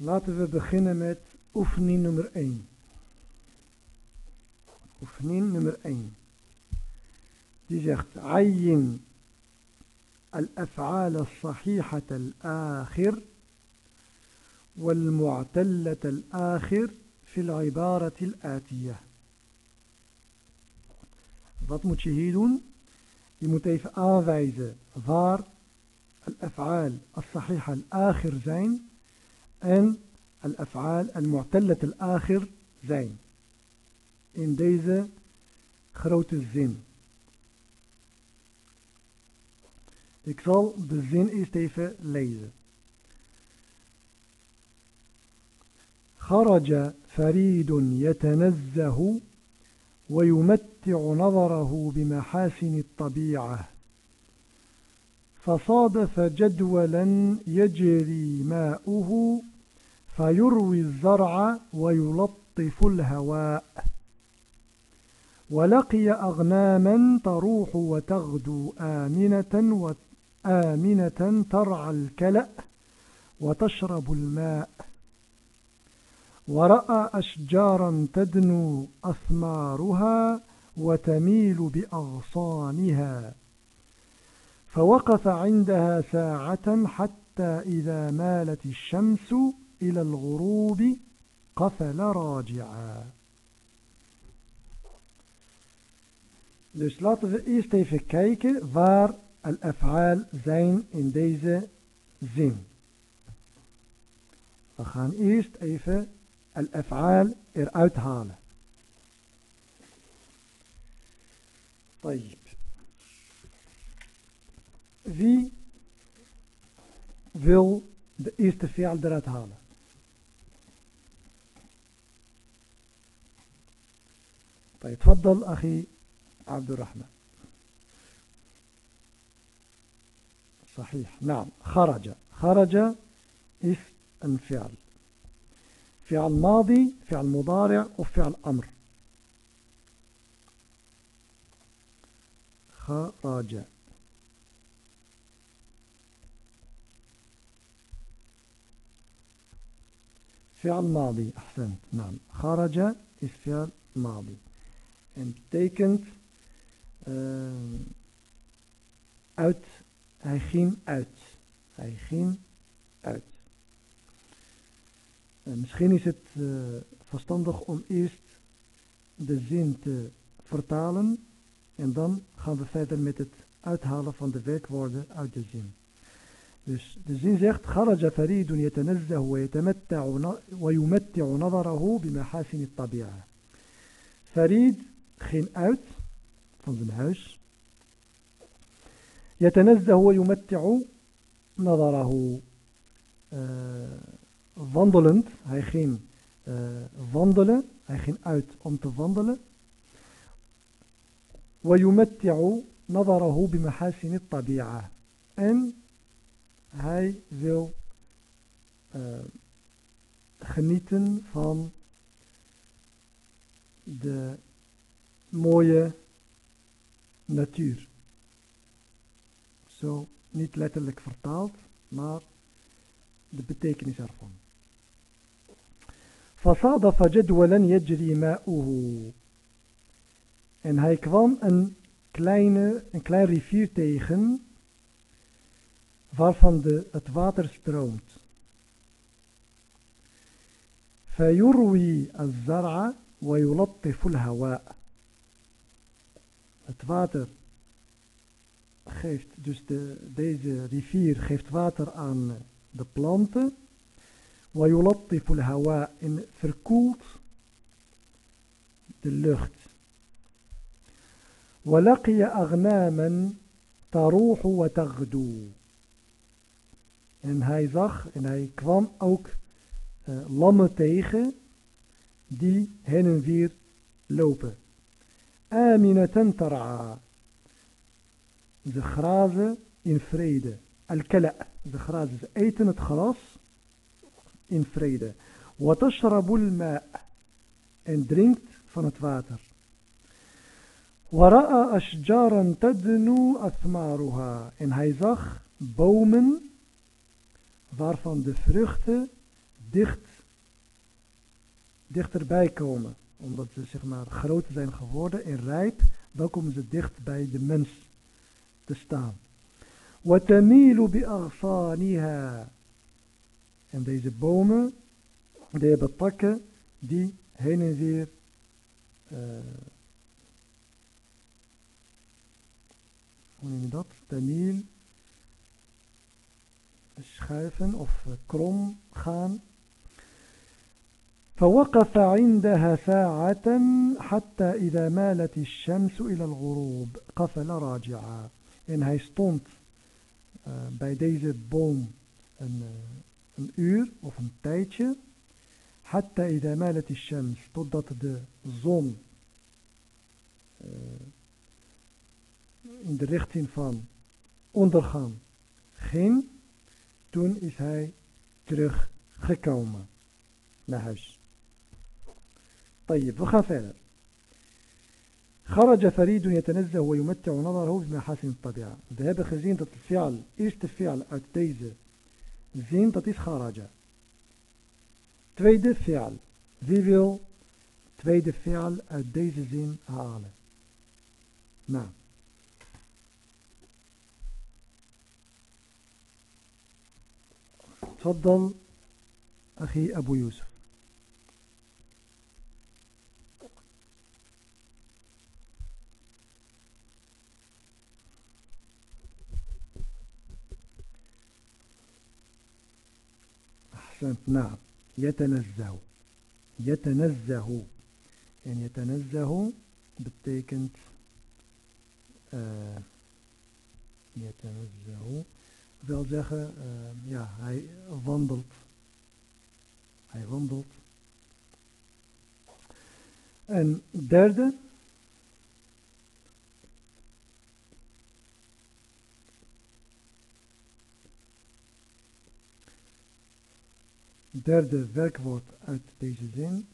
Laten we beginnen met oefening nummer 1. Oefening nummer 1. Die zegt عين الأفعال الصحيحة الآخر والمعتلة الآخر في العبارة الآتية. Wat moet je hier doen? Je moet even aanwijzen waar al-af'aal al-sahiha al-akhir zijn en al-af'aal al-mu'tallat al-akhir zijn. In deze grote zin. Ik zal de zin eerst even lezen. خرج فريد يتنزه ويمتع نظره بمحاسن الطبيعة فصادف جدولا يجري ماؤه فيروي الزرع ويلطف الهواء. ولقي أغناما تروح وتغدو آمنة وآمنة ترعى الكلأ وتشرب الماء. ورأى أشجارا تدنو أثمارها وتميل بأغصانها فوقف عندها ساعة حتى إذا مالت الشمس إلى الغروب قفل راجعا Dus laten we eerst even kijken waar al-af'aal zijn in deze zin. We gaan eerst even al-af'aal eruit halen. طيب Wie wil de eerste fi'al eruit halen? طيب تفضل أخي عبد الرحمن صحيح نعم خرج خرج een fi'al. فعل ماضي فعل مضارع وفعل أمر خرج fi'al madi. Ahsan. Naam. Kharaja is fi'al madi. En betekent ehm, uit. Hij ging uit. Hij ging uit. Eh, misschien is het uh, verstandig om eerst de zin te vertalen en dan gaan we verder met het uithalen van de werkwoorden uit de zin. Dus de zin zegt, خرج فريد يتنزه ويتمتع ويمتع نظره بمحاسن الطبيعة. Farid ging uit van zijn huis. يتنزه ويمتع نظره. Uh, wandelend, hij ging uh, wandelen, hij ging uit om te wandelen. ويمتع نظره بمحاسن الطبيعة. En hij wil uh, genieten van de mooie natuur. Zo niet letterlijk vertaald, maar de betekenis ervan. فصادف جدولا يجري ماؤه en hij kwam een kleine een klein rivier tegen waarvan de, het water stroomt. فيروي الزرع ويلطف الهواء. Het water geeft, dus de, deze rivier geeft water aan de planten. ويلطف الهواء en verkoelt de lucht. ولقي أغناما تروح وتغدو en hij zag en hij kwam ook uh, lammen tegen die heen en weer lopen. Aminatan tar'a. Ze grazen in vrede. Al-kala. Ze grazen, ze eten het gras in vrede. Watashrabul ma. En drinkt van het water. Wara'a ashjaran tadnu athmaruha. En hij zag bomen waarvan de vruchten dicht, dichterbij komen. Omdat ze zeg maar groter zijn geworden en rijp, dan komen ze dicht bij de mens te staan. وَتَمِيلُ بِأَغْصَانِهَا En deze bomen, die hebben takken die heen en weer uh, hoe noem je dat? Tamiel schuiven of krom gaan. فوقف عندها ساعة حتى إذا مالت الشمس إلى الغروب. قفل راجعا. إن هاي ستونت باي ديز بوم ان ان اور اوف ان تايتشي حتى إذا مالت الشمس تضت د زون ان دي ريختين فان اوندرغان خين Toen is hij teruggekomen naar huis. طيب وخا فعلا خرج فريد يتنزه ويمتع نظره بما حسن الطبيعة. ذهب خزين تط الفعل إيش تفعل أت زين تط إيش خرج تفيد الفعل زي فيو تفيد الفعل أت زين. آه، هاله نعم. تفضل أخي أبو يوسف. أحسنت نعم. يتنزه. يتنزه. en يتنزه betekent uh, يتنزه. Wil zeggen, uh, ja, hij wandelt. Hij wandelt. En derde. Derde werkwoord uit deze zin.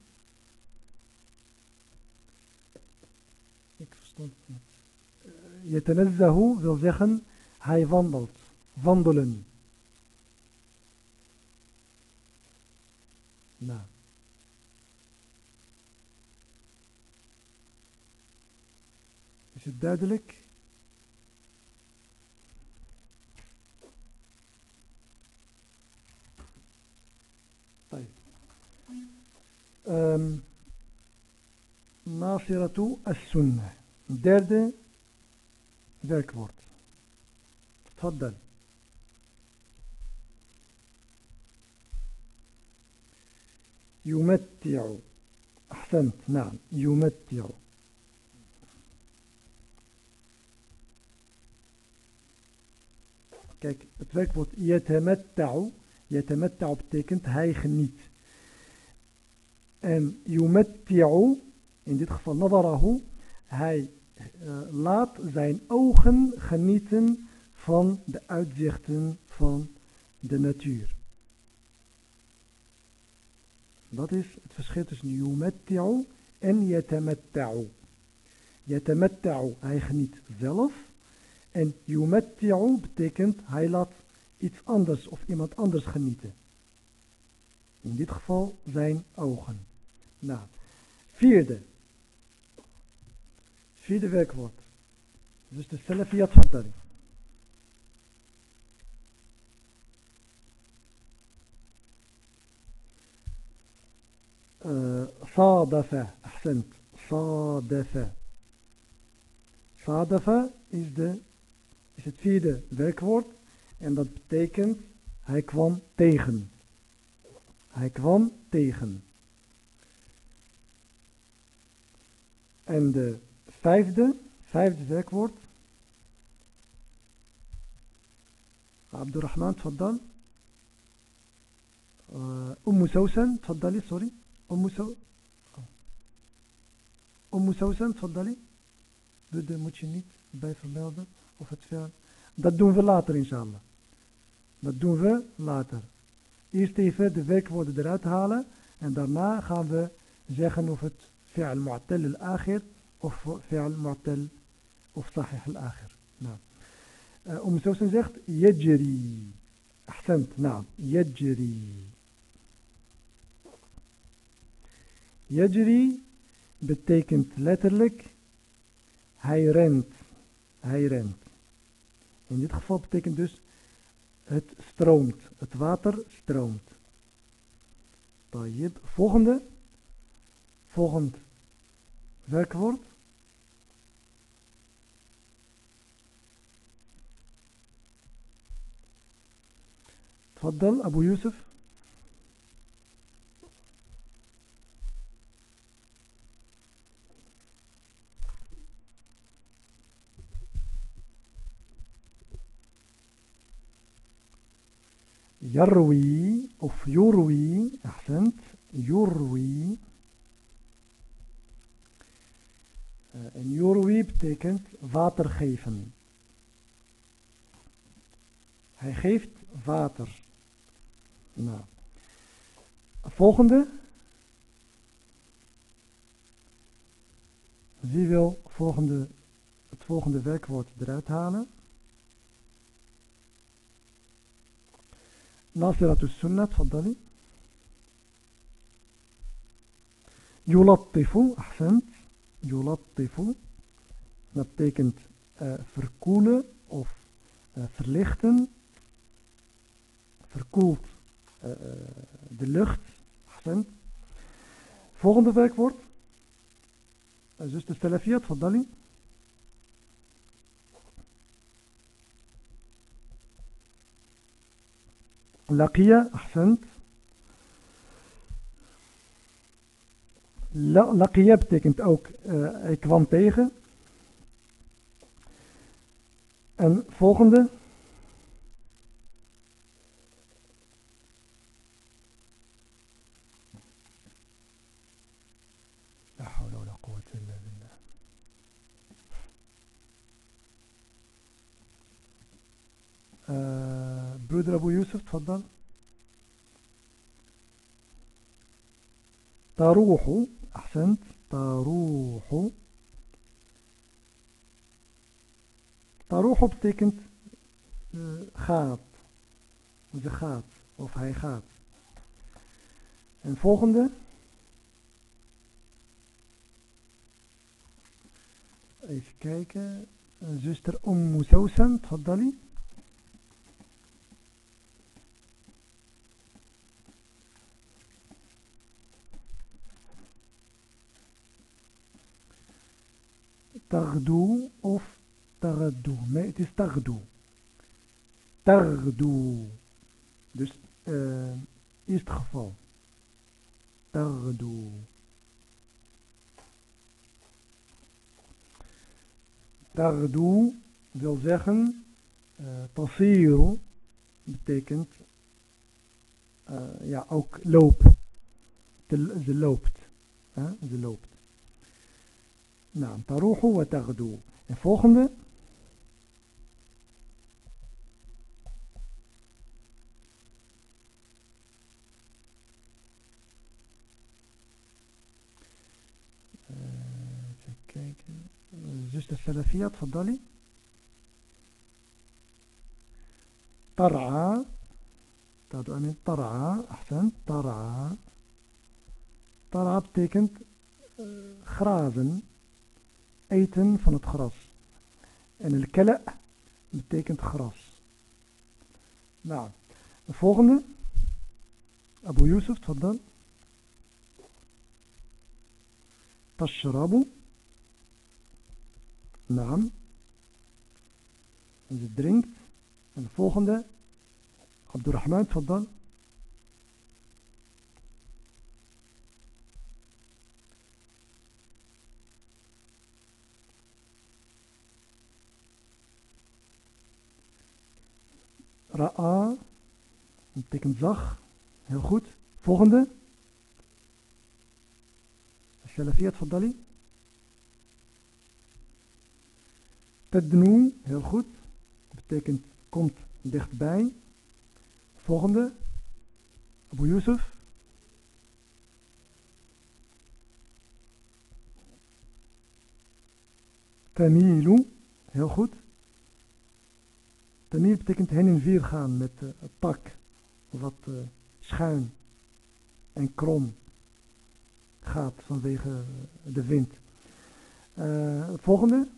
Ik verstond het niet. Yetanazzahu wil zeggen, hij wandelt wandelen. Nou. Is het duidelijk? Um, Nasiratu as-sunnah. Derde werkwoord. تفضل يمتع أحسنت نعم يمتع Kijk, het werkwoord yatamatta'u, yatamatta'u betekent hij geniet. En yumatti'u, in dit geval nadarahu, hij uh, laat zijn ogen genieten van de uitzichten van de natuur. Dat is het verschil tussen yumatti'u en yatamatta'u. Yatamatta'u, hij geniet zelf. En yumatti'u betekent hij laat iets anders of iemand anders genieten. In dit geval zijn ogen. Nou, vierde. Vierde werkwoord. Dus de salafiyat van Sadafe, accent. Sadafe. Sadafe is, de, is het vierde werkwoord. En dat betekent, hij kwam tegen. Hij kwam tegen. En de vijfde, vijfde werkwoord. Abdurrahman, tfaddal. Uh, Umm Sousan, tfaddali, sorry. Sousan. Ummu Sousan, tfaddali. De moet je niet bij vermelden. Of het ver. Dat doen we later inshallah. Dat doen we later. Eerst even de werkwoorden eruit halen. En daarna gaan we zeggen of het fi'al mu'tal al-akhir of fi'al mu'tal of sahih al-akhir. Nou. Uh, Umm Sousan zegt yajri. Ahsant, nou, yajri. Yajri betekent letterlijk hij rent. Hij rent. In dit geval betekent dus het stroomt. Het water stroomt. Tayyib. Volgende. Volgend werkwoord. Tfaddal, Abu Yusuf. يروي of يروي أحسنت يروي en يروي betekent water geven hij geeft water nou volgende wie wil volgende, het volgende werkwoord eruit halen ناصرة السنة تفضلي يلطف أحسنت يلطف dat betekent uh, verkoelen of uh, verlichten verkoelt uh, de lucht أحسنت volgende werkwoord zuster Salafia تفضلي لقي أحسنت لقي betekent ook uh, hij kwam tegen. En volgende. آه برودر أبو يوسف تفضل تروح أحسنت تروح تروح betekent uh, gaat ze gaat of hij gaat en volgende even kijken zuster Ummu Sousan تفضلي tardu of tardou. Nee, het is tardu. Tardu. Dus uh, is het geval. Tardu. Tardu wil zeggen, eh, uh, tasiru betekent eh, ja, ook loop. Ze, loopt. Ze loopt. نعم تروح وتغدو. الفوخند زوجة الثلاثية تفضلي. طرعة. تعدو أمين طرعة أحسن. طرعة. طرعة بتكنت خرازن. Eten van het gras. En el kala betekent gras. Nou, de volgende. Abu Yusuf, tfaddal. Tashrabu. Naam. En ze drinkt. En de volgende. Abdurrahman, tfaddal. Ra'a. Dat betekent zag. Heel goed. Volgende. chalifiet van Dali. Tadnu. Heel goed. Dat betekent komt dichtbij. Volgende. Abu Yusuf. Tamilu. Heel goed. Tamir betekent hen en vier gaan met eh, uh, het pak, wat eh, schuin en krom gaat vanwege eh, de wind. Volgende.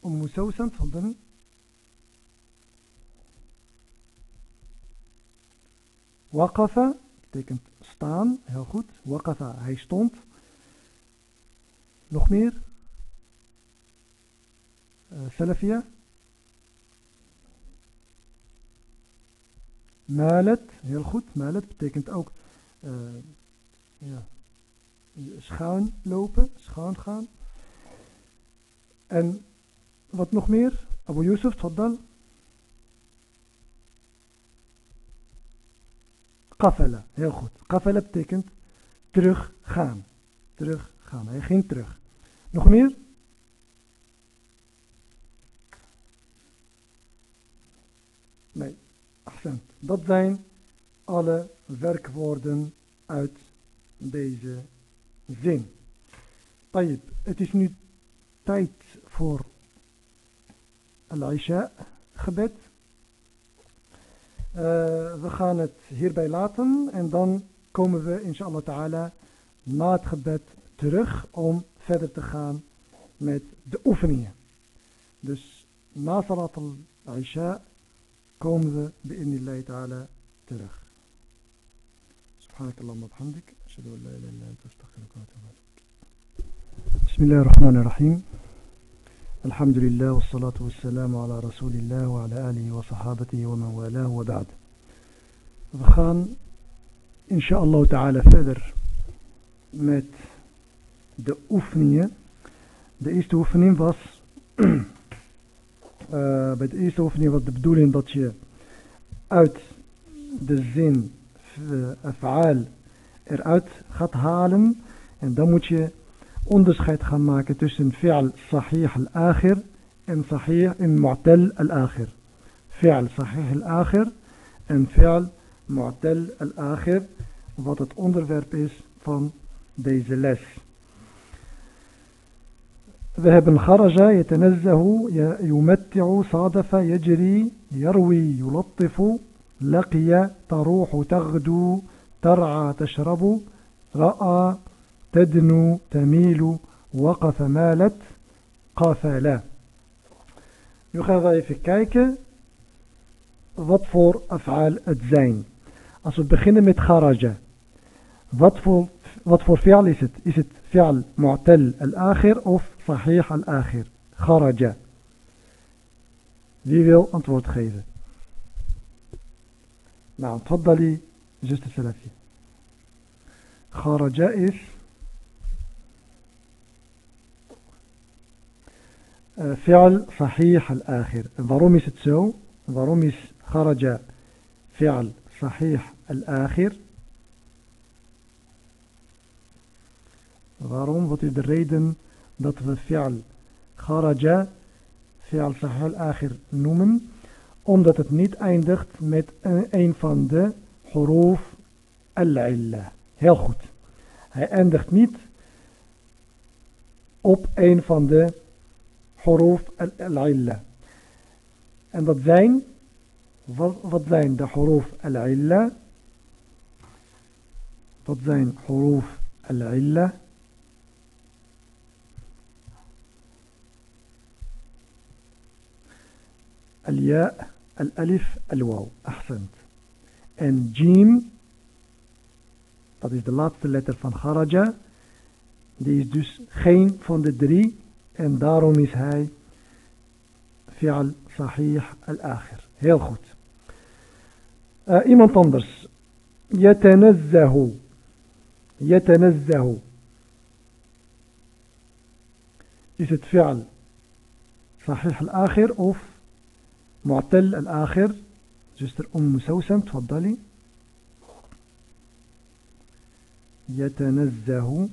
Om Moesousan van Bunny. Wakafa betekent staan, heel goed. Wakafa, hij stond. Nog meer. Uh, Salafia. Malet, heel goed. Malet betekent ook uh, ja, schuin lopen, schuin gaan. En wat nog meer? Abu Yusuf, tfaddal. Kafala, heel goed. Kafala betekent teruggaan. Teruggaan. Hij ging terug. Nog meer? Nee, Dat zijn alle werkwoorden uit deze zin. Tayyip, het is nu tijd voor al-Isha gebed. Uh, we gaan het hierbij laten en dan komen we inshallah ta'ala na het gebed terug om verder te gaan met de oefeningen. Dus na salat al-Isha komen we bi'inillahi ta'ala terug. سبحانك اللهم وبحمدك أشهد أن لا إله إلا أنت أستغفرك وأتوب إليك بسم الله الرحمن الرحيم الحمد لله والصلاة والسلام على رسول الله وعلى آله وصحابته ومن والاه وبعد We gaan inshallah ta'ala verder met de oefeningen. De eerste oefening was, bij de eerste oefening was de bedoeling dat je uit de zin uh, af'al eruit gaat halen. En dan moet je onderscheid gaan maken tussen fi'al sahih al-akhir en sahih en mu'tal al-akhir. Fi'al sahih al-akhir en fi'al mu'tal al-akhir, wat het onderwerp is van deze les. Hebben kharaja, yatanazzahu, yumatti'u, sadafa, yajri, yarwi, yulattifu, laqiya, taruhu, taghdu, tar'a, tashrabu, ra'a, تدنو تميل وقف مالت قافلا Nu gaan we even kijken wat voor af'aal het zijn. Als we beginnen met kharaja. Wat voor, wat voor fi'al is het? Is het fi'al mu'tal al-akhir of صحيح الآخر. خرج. Wie wil antwoord geven نعم تفضلي جست السلفي خرج is آه، فعل صحيح الآخر. Warum is het zo warum is خرج. فعل صحيح الآخر. Warum wat is de reden dat we fi'al kharaja fi'al sahih al-akhir noemen omdat het niet eindigt met een van de huruf al-illa heel goed hij eindigt niet op een van de huruf al-illa. En dat zijn, wat zijn de huruf al-illa? Wat zijn huruf al-illa? الياء الألف الواو أحسنت en jim dat is de laatste letter van kharaja die is dus geen van de drie En daarom is hij fi'al sahih al-akhir. Heel goed. Uh, iemand anders. Yatanazzahu. Yatanazzahu. Is het fi'al صحيح الآخر of معتل الآخر زستر أم سوسن تفضلي يتنزه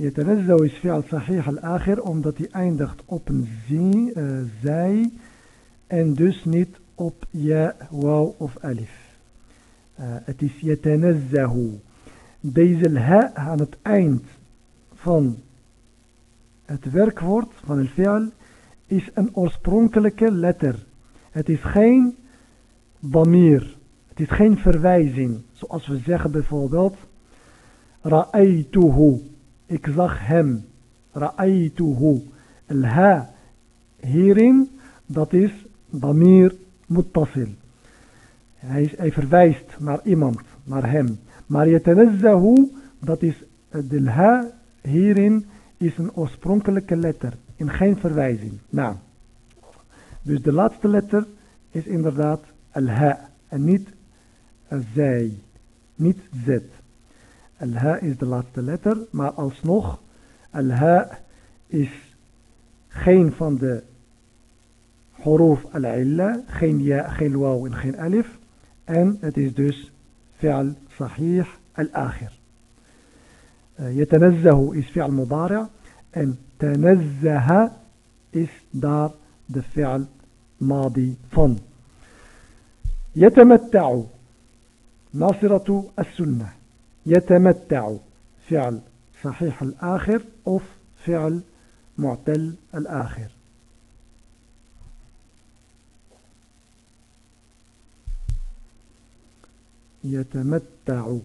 يتنزه is fi'al sahih al-akhir omdat hij eindigt op een zi, uh, zij en dus niet op ja, waw of alif. Uh, het is yatanazzahu. Deze ha aan het eind van het werkwoord van het fi'al is een oorspronkelijke letter. Het is geen damir. Het is geen verwijzing. Zoals we zeggen bijvoorbeeld. Ra'aytuhu. Ik zag hem. Ra'aytuhu. El-ha hierin, dat is damir muttasil. Hij, hij verwijst naar iemand, naar hem. Maar yatanazzahu, dat is de ha hierin, is een oorspronkelijke letter. In geen verwijzing. Nou. Dus de laatste letter is inderdaad al-ha. En niet zij. Niet z. Al-ha is de laatste letter. Maar alsnog, al-ha is geen van de huruf al-illa. Geen ja, geen waw en geen alif. En het is dus fi'al sahih al-akhir. يتنزه is fi'al mudari' en تنزه daar de fi'al madi van. يتمتع ناصرة السنة يتمتع فعل صحيح الآخر أو فعل معتل الآخر يتمتع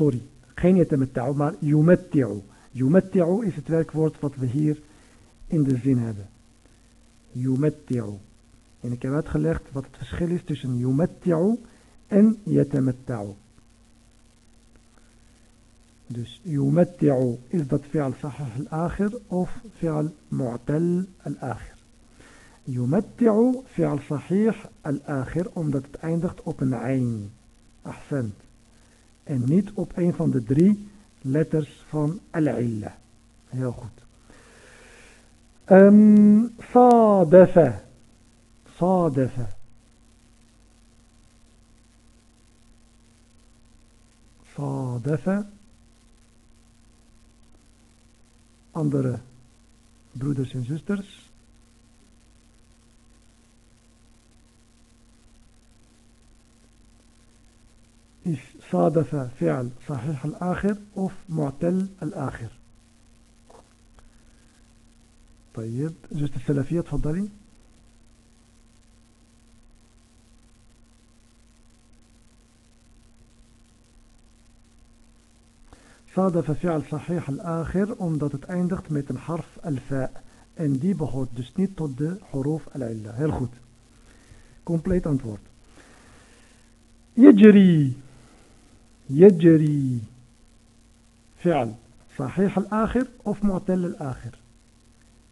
sorry, geen yatamatta'u, maar yumatti'u. Yumatti'u is het werkwoord wat we hier in de zin hebben. Yumatti'u. En ik heb uitgelegd wat het verschil is tussen yumatti'u en yatamatta'u. Dus yumatti'u is dat fi'al sahih al-akhir of fi'al mu'tal al-akhir. Yumatti'u fi'al sahih al-akhir omdat het eindigt op een ayn. Ahsend en niet op een van de drie letters van al-illa. Heel goed. Um, sadafa. Sadafa. Andere broeders en zusters. صادف فعل صحيح الآخر أوف معتل الآخر. طيب جزء الثلاثية تفضلي. صادف فعل صحيح الآخر أم دوت أيندخت ميت الحرف الفاء. إن دي بحوت دس نيت تد حروف العلة. هل خود كومبليت أنتورد يجري. يجري فعل صحيح الآخر أو معتل الآخر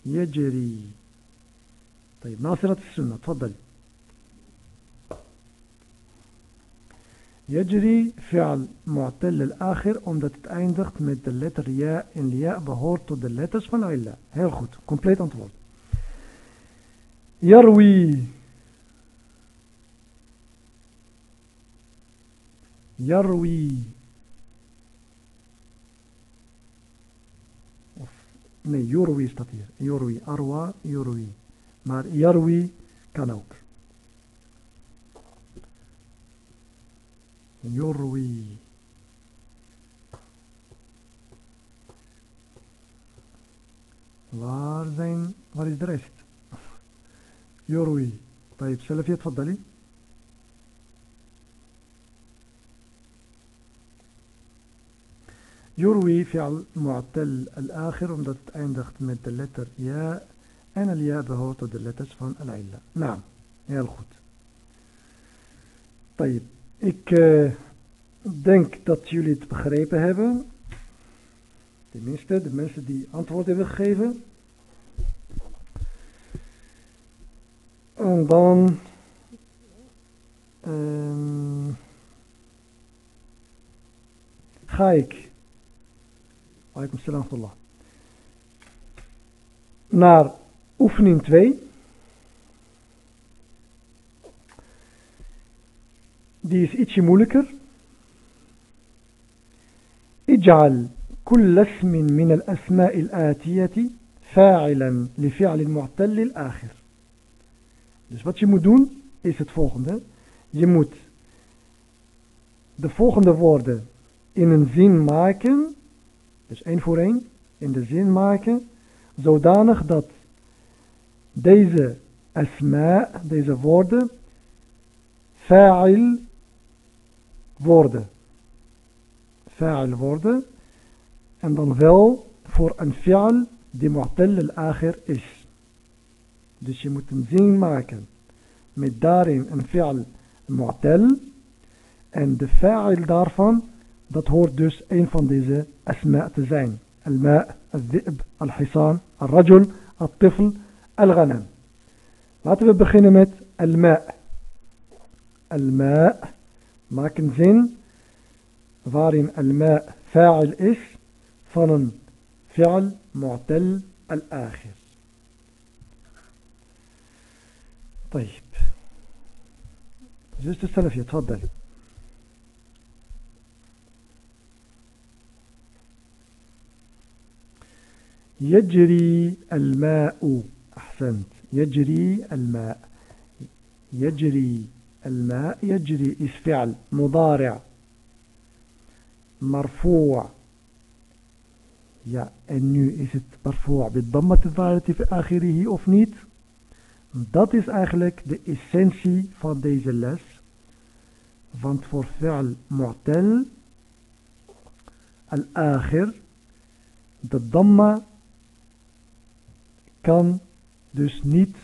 يجري طيب ناصرة السنة تفضل يجري فعل معتل الآخر omdat het eindigt met de letter ja en ja behoort tot de letters van illa. Heel goed, compleet antwoord. يروي يروي of nee, يروي staat hier. يروي, arwa, يروي. Maar يروي kan ook. يروي waar zijn, waar is de rest? يروي طيب سلفية تفضلي Jurwi fi'al mu'attal al-akhir, omdat het eindigt met de letter ja. En al-ja behoort tot de letters van al-illa. Nou, heel goed. Ik eh, denk dat jullie het begrepen hebben. Tenminste, de mensen die antwoord hebben gegeven. En dan... Um, ga ik وعليكم السلام ورحمة الله. نار أوفنين توي دي إس إتشي مولكر اجعل كل اسم من الأسماء الآتية فاعلا لفعل المعتل الآخر. دوس وات مدون إس إت فولغند يموت de volgende woorden in een zin maken dus één voor één in de zin maken, zodanig dat deze asma, deze woorden, fa'il worden. Fa'il worden. En dan wel voor een fi'al die mu'tal al-akhir is. Dus je moet een zin maken met daarin een fi'al mu'tal. En de fa'il daarvan, dat hoort dus een van deze asma te zijn. Al-ma' al-dhi'b, al-hisan, al-rajul, al-tifl, al-ghanam. Laten we beginnen met al-ma'. Al-ma' maak een zin waarin al-ma' fa'il is van een fi'al mu'tal al-akhir. طيب زوجة السلفية تفضل يجري الماء. أحسنت. يجري الماء. يجري الماء. يجري اسم فعل مضارع. مرفوع. يا انو اسم مرفوع. بالضمة الظاهرة في آخره. أو نيت Dat is eigenlijk de essentie van deze les. Want voor fi'l mu'tel, al-akhir, kan dus niet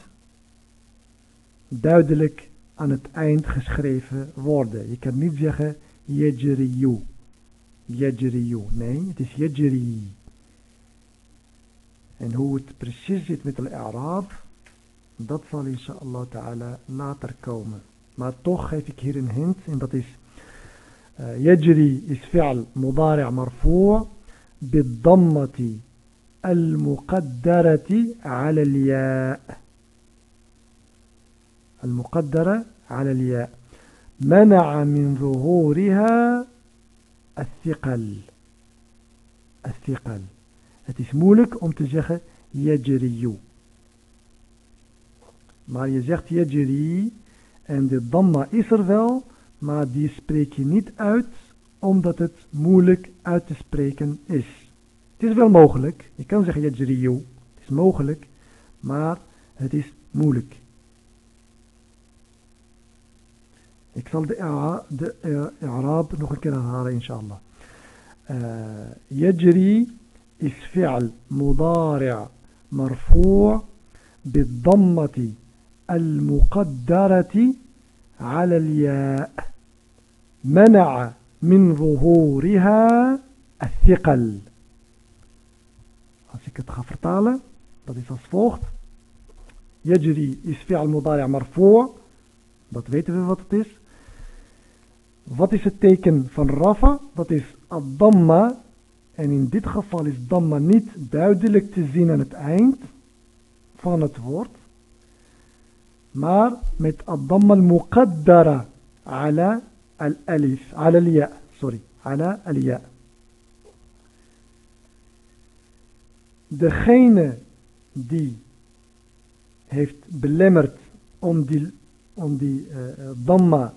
duidelijk aan het eind geschreven worden. Je kan niet zeggen Yejriyu. Yejriyu. Nee, het is Yajri. En hoe het precies zit met al-Arab, dat zal inshallah ta'ala later komen. Maar toch geef ik hier een hint en dat is eh, Yajri is fi'al mudari' marfu' bid-dammati المقدرة على الياء. المقدرة على الياء. منع من ظهورها الثقل. الثقل. اتش مولك أم تزيخ يجري. مار يزيخت يجري ان دي ضمة اسرفل ما دي سبريكي نيت أوت omdat het moeilijk uit te spreken is. Het is wel mogelijk. Je kan zeggen yajriyu. Het is mogelijk, maar het is moeilijk. Ik zal de, Arab nog een keer herhalen, inshallah. Uh, yajri is fi'al mudari' marfu' بالضمة المقدرة على الياء منع من الثقل Als ik het ga vertalen, dat is als volgt. Yajri is fi'al mudari' marfu'. Dat weten we wat het is. Wat is het teken van rafa? Dat is ad-damma. En in dit geval is damma niet duidelijk te zien aan het eind van het woord. Maar met ad-damma al-muqaddara ala al-alif. Ala al-ya, sorry. Ala al-ya. Degene die heeft belemmerd om die, om die uh, damma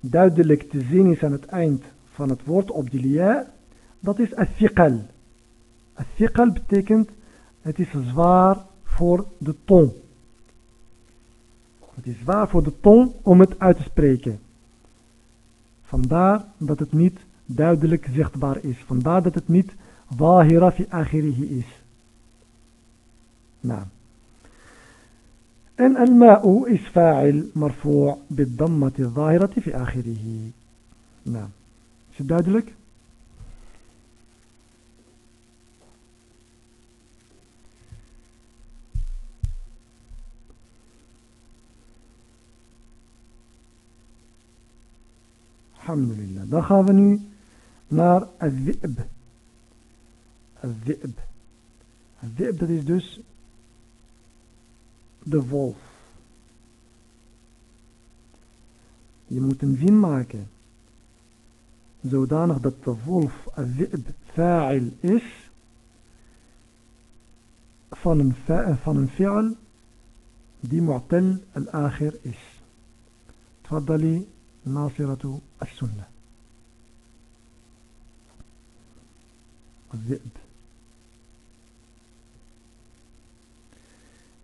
duidelijk te zien is aan het eind van het woord op die lia, dat is. Al-thiqal betekent het is zwaar voor de tong. Het is zwaar voor de tong om het uit te spreken. Vandaar dat het niet duidelijk zichtbaar is. Vandaar dat het niet wahira fi akhirihi is. نعم. إن الماء إسفاعل مرفوع بالضمة الظاهرة في آخره. نعم. سداد لك؟ الحمد لله. دخلني نار الذئب. الذئب. الذئب ده de wolf. Je moet een zin maken. Zodanig dat de wolf al-dhi'b fa'il is van een, van een fi'al die mu'tal al-akhir is. تفضلي ناصرة السنة الذئب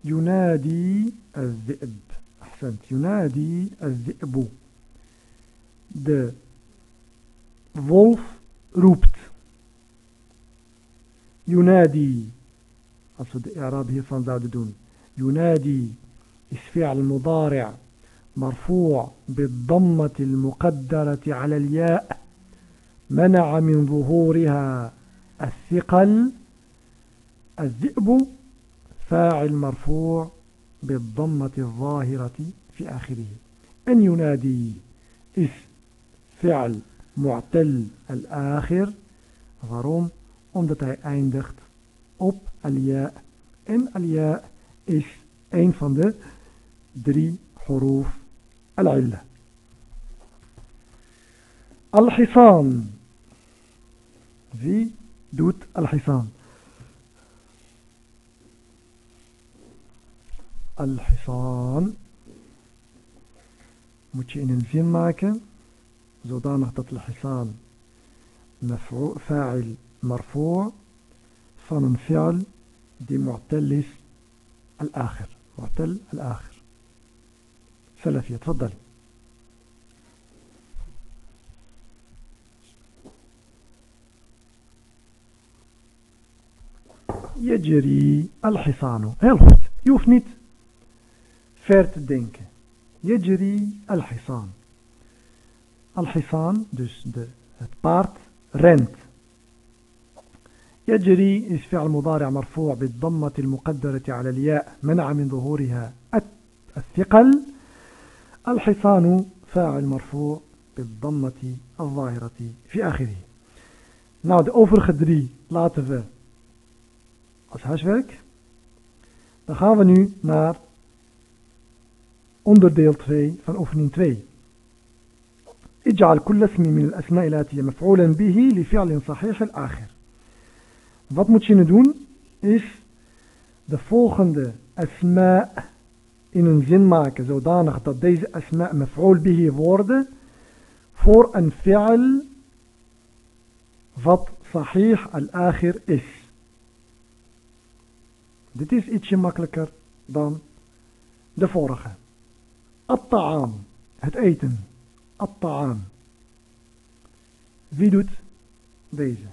ينادي الذئب. أحسنت. ينادي الذئب. De wolf roept. Yunadi, als we de Arab hiervan. Yunadi is fi'al mudari' مرفوع بالضمة المقدرة على الياء. منع من ظهورها الثقل. الذئب فاعل مرفوع بالضمة الظاهرة في آخره. أن ينادي is فعل معتل الآخر waarom? omdat hij eindigt op alia en alia is een van de drie حروف العلة. الحصان. wie doet الحصان. الحصان. moet je in een zin maken zodanig فاعل مرفوع. van een فعل. die معتل الآخر. معتل الآخر. ثلاثية. تفضل. يجري الحصان. هل خط يوفنيت ver te denken يجري الحصان. الحصان dus de, het paard rent. يجري is فعل مضارع مرفوع بالضمة المقدرة على الياء منع من ظهورها الثقل. الحصان فاعل مرفوع بالضمة الظاهرة في آخره. Nou, de overige drie laten we als huiswerk. Dan gaan we nu naar onderdeel 2 van oefening 2. اجعل كل اسم من الأسماء الآتية مفعولا به لفعل صحيح الآخر. Wat moet je nu doen? Is de volgende asma in een zin maken zodanig dat deze asma maf'ul bihi worden voor een fi'al wat sahih al-akhir is. Dit is ietsje makkelijker dan de vorige. Atta'am, het eten. Atta'am. Wie doet deze?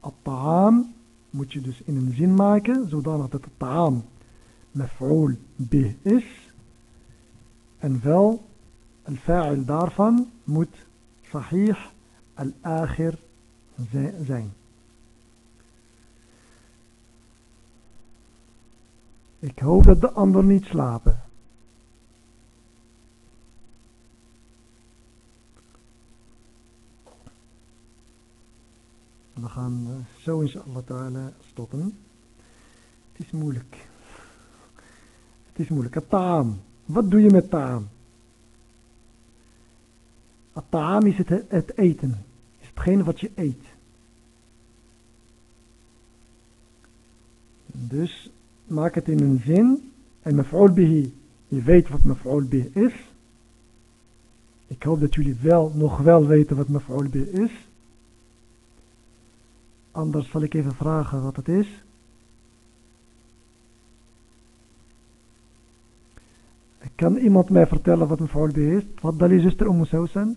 Atta'am moet je dus in een zin maken, zodanig dat het ta'am mef'ul bih is. En wel, al fa'il daarvan moet sahih al-akhir zijn. Ik hoop dat de ander niet slapen. We gaan zo inshallah ta'ala stoppen. Het is moeilijk. Het is moeilijk. Het. Wat doe je met taam? Het is het, het eten. Is hetgene wat je eet. Dus maak het in een zin. En maf'ul bihi. Je weet wat maf'ul bihi is. Ik hoop dat jullie wel nog wel weten wat maf'ul bihi is. Anders zal ik even vragen wat het is. Kan iemand mij vertellen wat een voorbeeld is? Wat dali zuster Umm Sousan?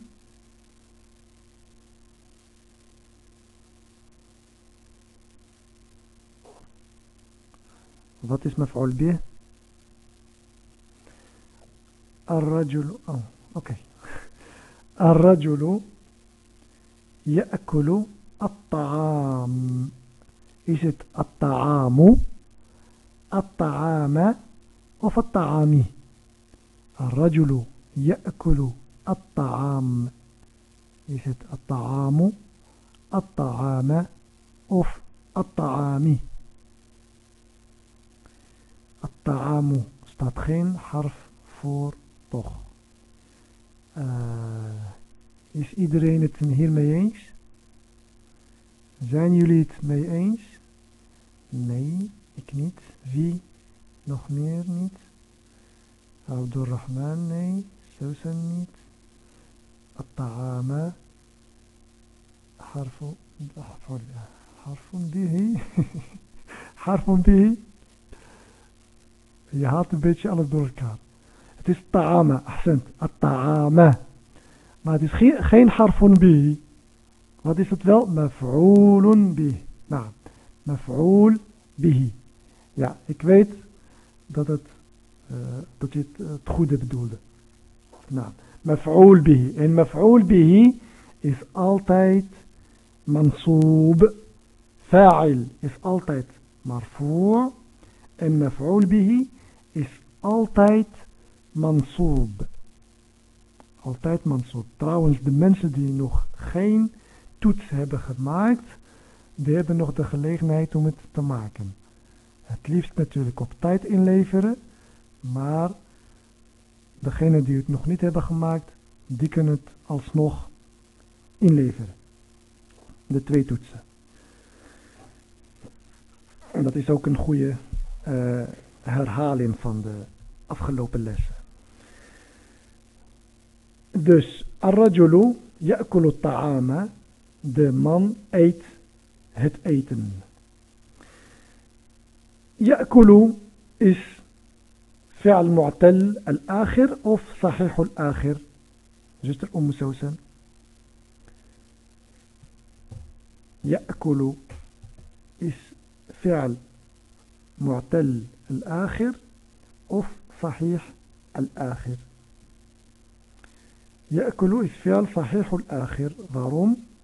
Wat is maf'ul bih? الرجل oh, أوكي الرجل يأكل الطعام. is het الطعام؟ الطعام of الطعامي الرجل يأكل الطعام. is het الطعام؟ الطعام of الطعام. الطعام. staat geen harf voor toch uh, is iedereen het hiermee eens zijn jullie het mee eens nee ik niet wie nog meer niet عبد الرحمن nee سوسن niet الطعام حرف حرف به حرف به je haalt een beetje alles door elkaar het is ta'ama, accent, at-ta'ama Maar het is geen, geen harfun bihi. Wat is het wel? Maf'ulun bihi. Nou, maf'ul bihi. Ja, ik weet dat, het, uh, dat je het, het goede bedoelde. Nou, maf'ul bihi. En maf'ul bihi is altijd mansoob. Fa'il is altijd marfu' en maf'ul bihi is altijd mansoob. Altijd mansoob. Trouwens, de mensen die nog geen toets hebben gemaakt, die hebben nog de gelegenheid om het te maken. Het liefst natuurlijk op tijd inleveren, maar degenen die het nog niet hebben gemaakt, die kunnen het alsnog inleveren. De twee toetsen. En dat is ook een goede uh, herhaling van de afgelopen lessen. Dus, الرجل يأكل الطعام de man eet het eten. يأكل is فعل معتل الآخر of صحيح الآخر. Zuster أم سوسن يأكل is فعل معتل الآخر of صحيح الآخر. يأكل is فعل صحيح الآخر. Waarom?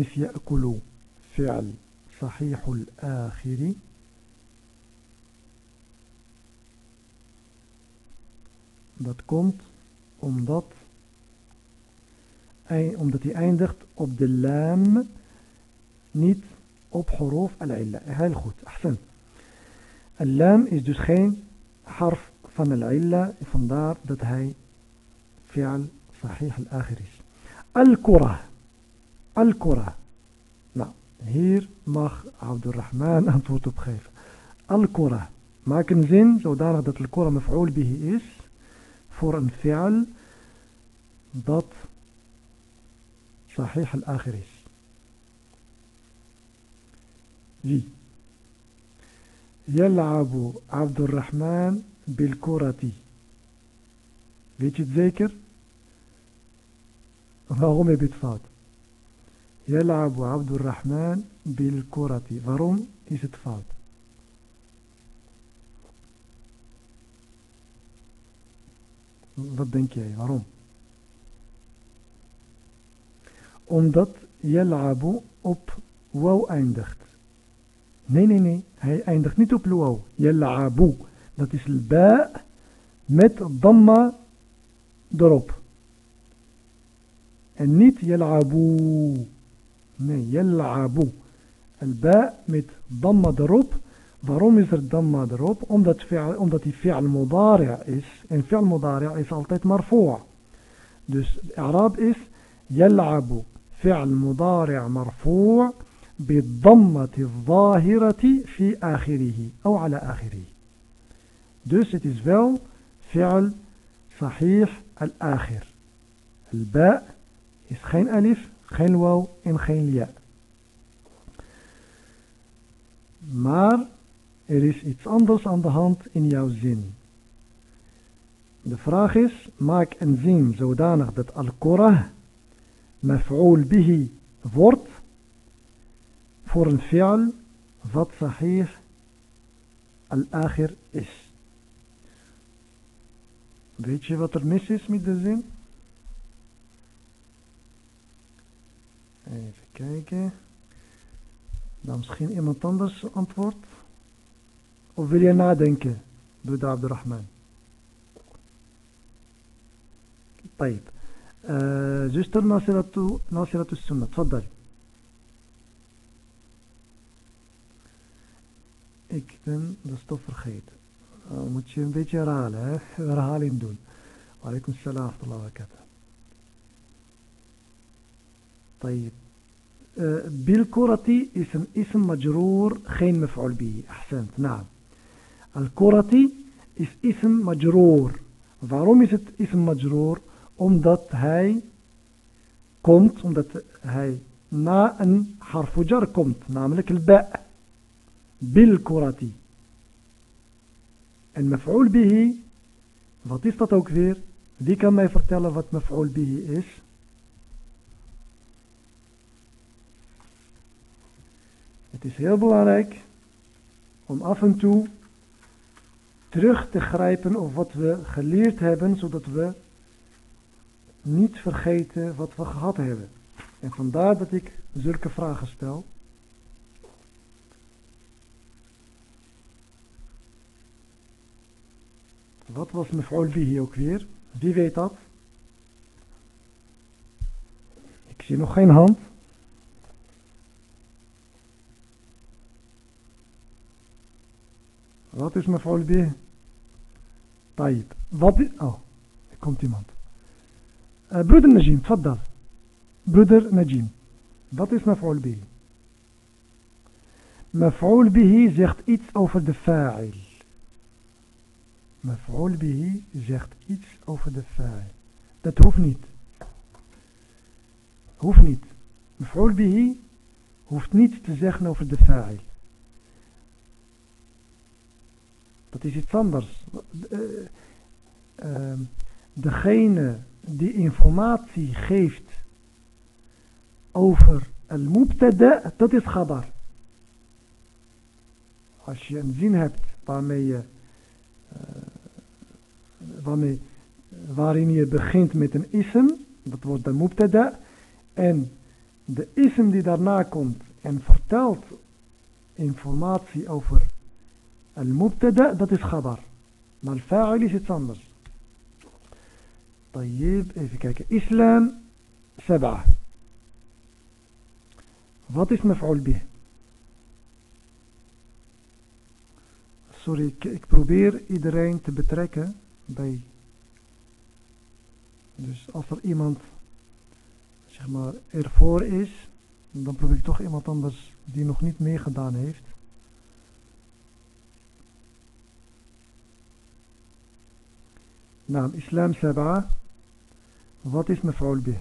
Is يأكل فعل صحيح الآخر dat komt omdat omdat hij eindigt op de lam niet op huruf al-illa. Heel goed, ahsan. Al-lam is dus geen harf van al-illa, vandaar dat hij fi'al sahih al-akhir is. Al-kura. الكرة. لا هير مخ عبد الرحمن أن أنتوت بخيف الكرة معكم زين جو دات الكرة مفعول به إيش؟ فور فعل دات صحيح الآخر إيش؟ جي. يلعب عبد الرحمن بالكرة. ليش تذكر رغم بيتفاد يلعب عبد الرحمن بالكرة Waarom is het fout? Wat denk jij? Waarom? Omdat yal'abu op waw eindigt. Nee, nee, nee. Hij eindigt niet op waw. Yal'abu. Dat is ba met damma erop. En niet yal'abu. Nee, yal'abu. Al-ba met damma erop. Waarom is er damma erop? Omdat, omdat die fi'al mudari' is. En fi'al mudari' is altijd marfu'. Dus Arab is yal'abu. فعل مضارع مرفوع بالضمة الظاهرة في آخره أو على آخره dus het is wel فعل صحيح الآخر الباء is geen alif, geen waw en geen lia. Maar er is iets anders aan de hand in jouw zin. De vraag is, maak een zin zodanig dat al-Qur'ah maf'ul bihi wordt voor een fi'al wat sahih al-akhir is. Weet je wat er mis is met de zin? Even kijken. Dan misschien iemand anders antwoord. Of wil je nadenken, broeder Abdurrahman? طيب zuster Nasiratu, Nasiratu Sunna, tfaddal. Ik ben de stof vergeten. Uh, moet je een beetje herhalen, hè? herhaling doen. Walaikum salam wa rahmatullahi wa barakatuh. طيب. آه، بالكرة اسم اسم مجرور خين مفعول به. أحسنت. نعم. الكرة اسم مجرور. فاروم اسم مجرور. omdat هاي. komt omdat هاي. ناء حرف جر komt namelijk نعم. الباء. بالكرة. المفعول به. wat is dat ook weer wie kan mij مفعول به is Het is heel belangrijk om af en toe terug te grijpen op wat we geleerd hebben, zodat we niet vergeten wat we gehad hebben. En vandaar dat ik zulke vragen stel. Wat was mevrouw bihi ook weer? Wie weet dat? Ik zie nog geen hand. Wat is mevrouw bihi? Taib. Wat is... Oh, er komt iemand. Uh, broeder Najim, tfaddal. Broeder Najim. Wat is maf'ul bihi? Maf'ul bihi zegt iets over de fa'il. Maf'ul bihi zegt iets over de fa'il. Dat hoeft niet. Hoeft niet. Maf'ul bihi hoeft niets te zeggen over de fa'il. Dat is iets anders. Uh, uh, degene die informatie geeft over al-mubtada, dat is gabar. Als je een zin hebt waarmee je, waarmee, waarin je begint met een ism, dat wordt de mubtada, en de ism die daarna komt en vertelt informatie over al-mubtada, dat is khabar. Maar al-fa'il is iets anders. Tayyib, even kijken. Islam, sab'a. Wat is maf'ul bih? Sorry, ik, probeer iedereen te betrekken bij... Dus als er iemand zeg maar, ervoor is, dan probeer ik toch iemand anders die nog niet meegedaan heeft, Naam Islam Sab'a. Wat is maf'ul bih?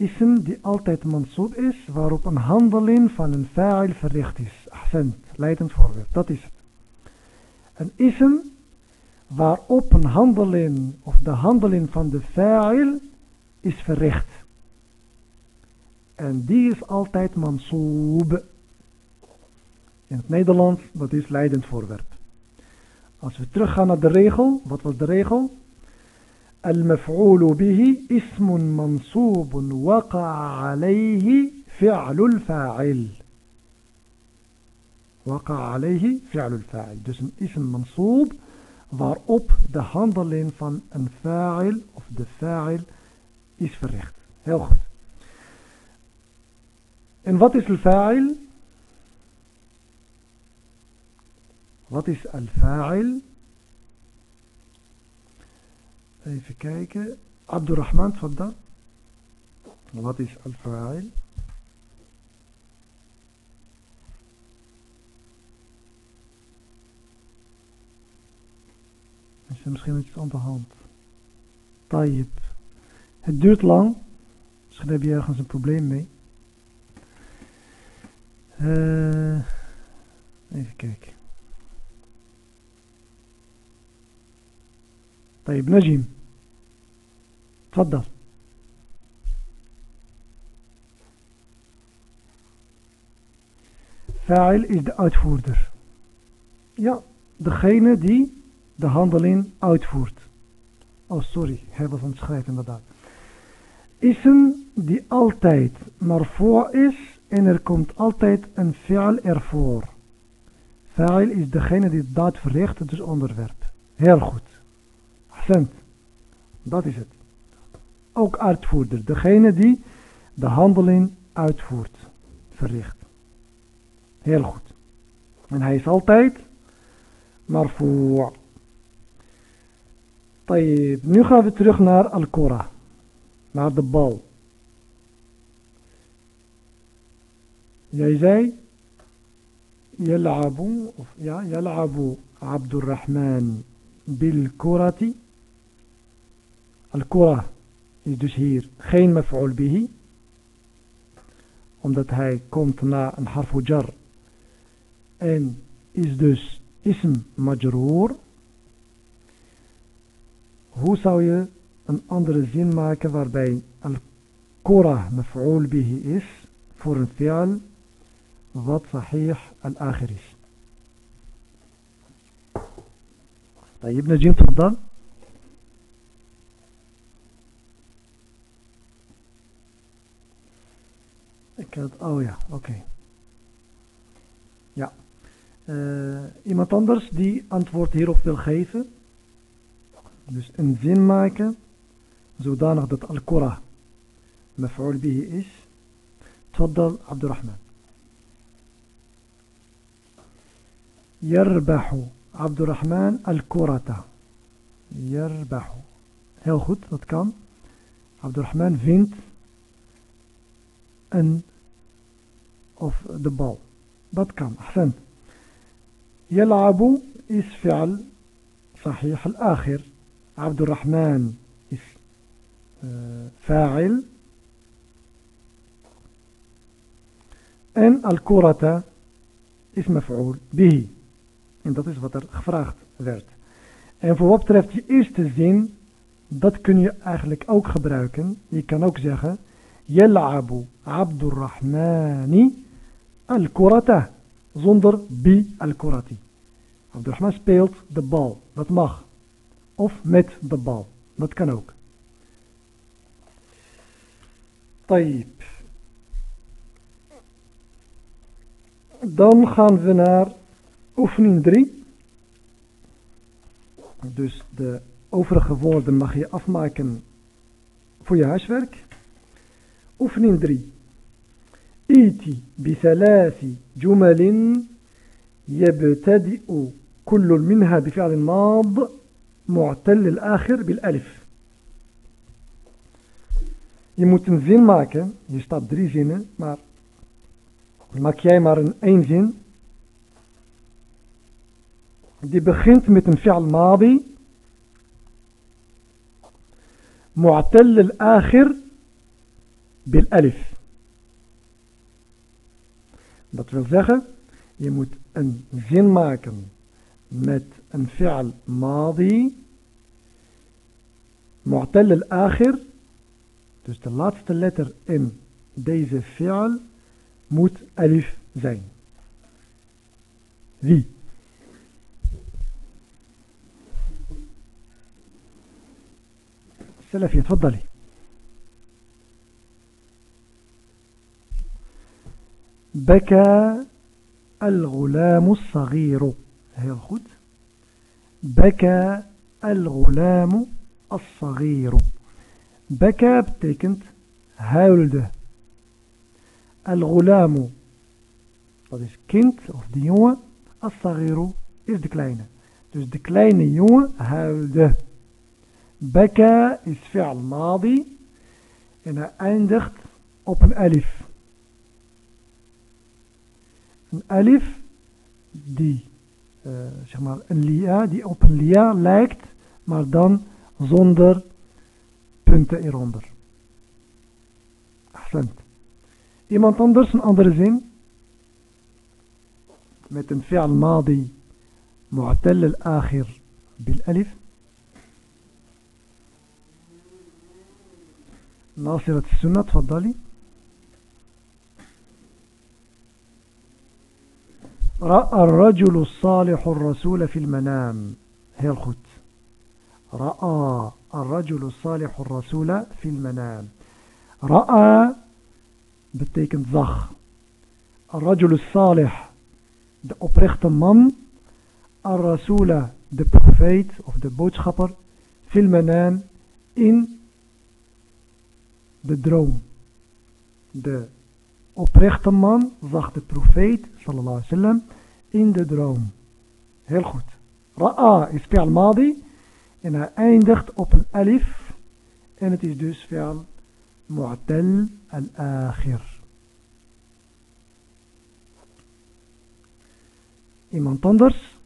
Ism die altijd mansoob is, waarop een handeling van een fa'il verricht is. Ahsend, leidend voorbeeld, dat is het. Een ism waarop een handeling of de handeling van de fa'il is verricht. En die is altijd mansoob. In het Nederlands, dat is leidend voorwerp. Als we teruggaan naar de regel, wat was de regel? المفعول به اسم منصوب وقع عليه فعل الفاعل وقع عليه فعل الفاعل dus een ism mansoob waarop de handeling van een fa'il of de fa'il is verricht. Heel goed. En wat is al-fa'il? Wat is al-fa'il? Even kijken. Abdurrahman, tfaddal. Wat is al-fa'il? Is misschien iets aan de hand? Tayyip. Het duurt lang. Misschien heb je ergens een probleem mee. Uh, even kijken. طيب نجم تفضل Fa'il is de uitvoerder. Ja, degene die de handeling uitvoert. Oh, sorry, hij was aan het schrijven inderdaad. Ism die altijd maar voor is en er komt altijd een fi'al ervoor. Fa'il is degene die het daad verricht, dus onderwerp. Heel goed. Ahsend. Dat is het. Ook uitvoerder. Degene die de handeling uitvoert. Verricht. Heel goed. En hij is altijd marfu'. طيب. Nu gaan we terug naar Al-Qura. Naar de bal. Jij zei يلعب ja, يلعب عبد الرحمن بالكرة Al-Qura is dus hier geen maf'ul bihi. Omdat hij komt na een harfu jar. En is dus ism majroor. Hoe zou je een andere zin maken waarbij al-kura maf'ul bihi is voor een fi'al wat sahih al-akhir is. طيب نجيم تفضل Ik had, oh ja, oké. Okay. Ja. Uh, iemand anders die antwoord hierop wil geven. Dus een zin maken. Zodanig dat al-Qura maf'ul bihi is. Tfaddal Abdurrahman. يربح عبد الرحمن الكرة يربح heel goed dat kan Abdurrahman vindt een of de bal. Dat kan. Ahsan. Yalabu is fi'al sahih al-akhir. Abdurrahman is eh, fa'il. En al-kurata is maf'ul bihi. En dat is wat er gevraagd werd. En voor wat betreft je eerste zin, dat kun je eigenlijk ook gebruiken. Je kan ook zeggen, Yalabu Abdurrahmani al-Kurata. Zonder bi al-Kurati. Abdurrahman speelt de bal. Dat mag. Of met de bal. Dat kan ook. Tayyip. Dan gaan we naar Oefening 3. Dus de overige woorden mag je afmaken voor je huiswerk. Oefening 3. ائتي بثلاث جمل يبتدئ كل منها بفعل ماض معتل الآخر بالألف. يمتن زين معك يشتاب دري زين الماكياي مارن أين زين. دي بخنت متن فعل ماضي معتل الآخر بالألف. dat wil zeggen je moet een zin maken met een fi'al madi معتل الآخر dus de laatste letter in deze fi'al moet alif zijn wie سلفي تفضلي بكى الغلام الصغير heel goed بكى الغلام الصغير بكى betekent huilde الغلام dat is kind of de jongen الصغير is de kleine dus de kleine jongen huilde Beka is fi'al madi en hij eindigt op een alif. ألف دي شما الليا دي أوبن ليا لايكت مار دان زوندر بنت إيروندر أحسنت إيمان تندرس من أندر زين متن فعل ماضي معتل الآخر بالألف ناصرة السنة تفضلي رأى الرجل الصالح الرسول في المنام. heel goed رأى الرجل الصالح الرسول في المنام. رأى betekent zag الرجل الصالح de oprechte man. الرسول de profeet of de boodschapper في المنام in de droom. De oprechte man zag de profeet sallallahu alaihi wasallam in de droom. Heel goed. Ra'a is fi'al madi en hij eindigt op een alif en het is dus fi'al mu'tal al-akhir. Iemand anders?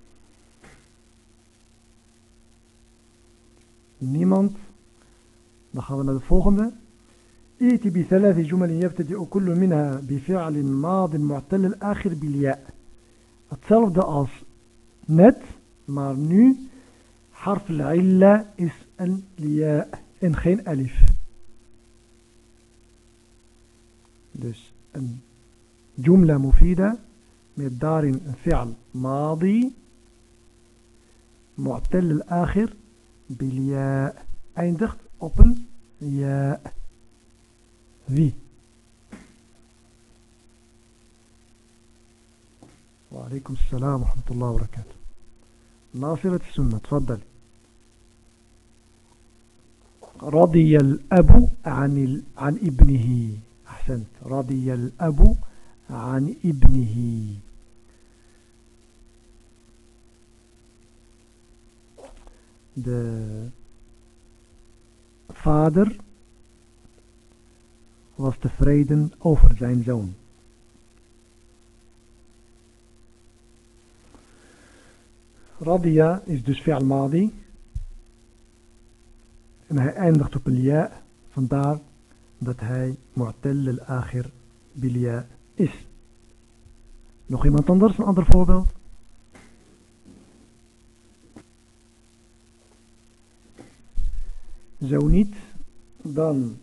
Niemand? Dan gaan we naar de volgende. إيتي بثلاث جمل يبتدئ كل منها بفعل ماض معتل الآخر بالياء. اتسالفد أص. نت مار نو. حرف العلة إس الياء إن خين ألف. دس جملة مفيدة. مدار فعل ماضي معتل الآخر بالياء. أين دخت؟ أوبن ياء. Wie وعليكم السلام ورحمة الله وبركاته ناصرة السنة تفضل رضي الأب عن, عن ابنه أحسنت رضي الأب عن ابنه de vader was tevreden over zijn zoon. Radia is dus fi'al madi. En hij eindigt op een ja. Vandaar dat hij mu'tal al-akhir bil ja is. Nog iemand anders? Een ander voorbeeld? Zo niet, dan...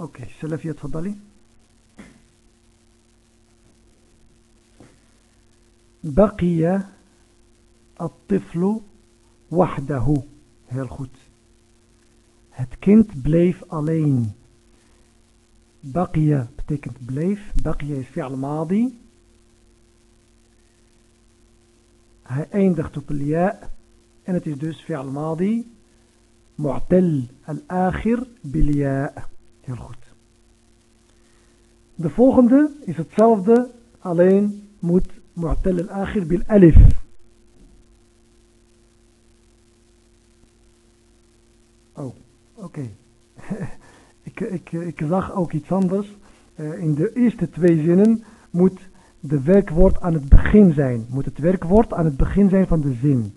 أوكي السلفيه تفضلي. بقي الطفل وحده هي الخوت. هات كنت بليف الين بقي بتكنت بليف بقي الفعل ماضي هاي اين دختوب بالياء أنا تجدوس فعل ماضي معتل الآخر بالياء. Heel goed. De volgende is hetzelfde, alleen moet mu'tal al-akhir bil alif. Oh, oké. Ik, ik, ik zag ook iets anders. Eh, in de eerste twee zinnen moet de werkwoord aan het begin zijn. Moet het werkwoord aan het begin zijn van de zin.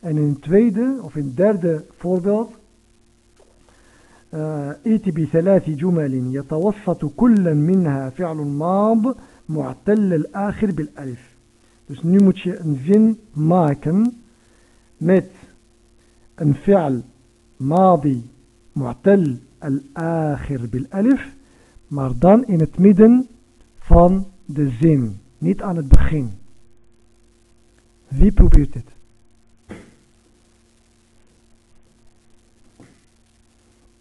En in het tweede of in het derde voorbeeld ائت بثلاث جمل يتوسط كل منها فعل ماض معتل الآخر بالألف. Dus nu moet je een zin maken met een fi'al madi mu'tal al-akhir bil-alif, maar dan in het midden van de zin, niet aan het begin. Wie probeert dit?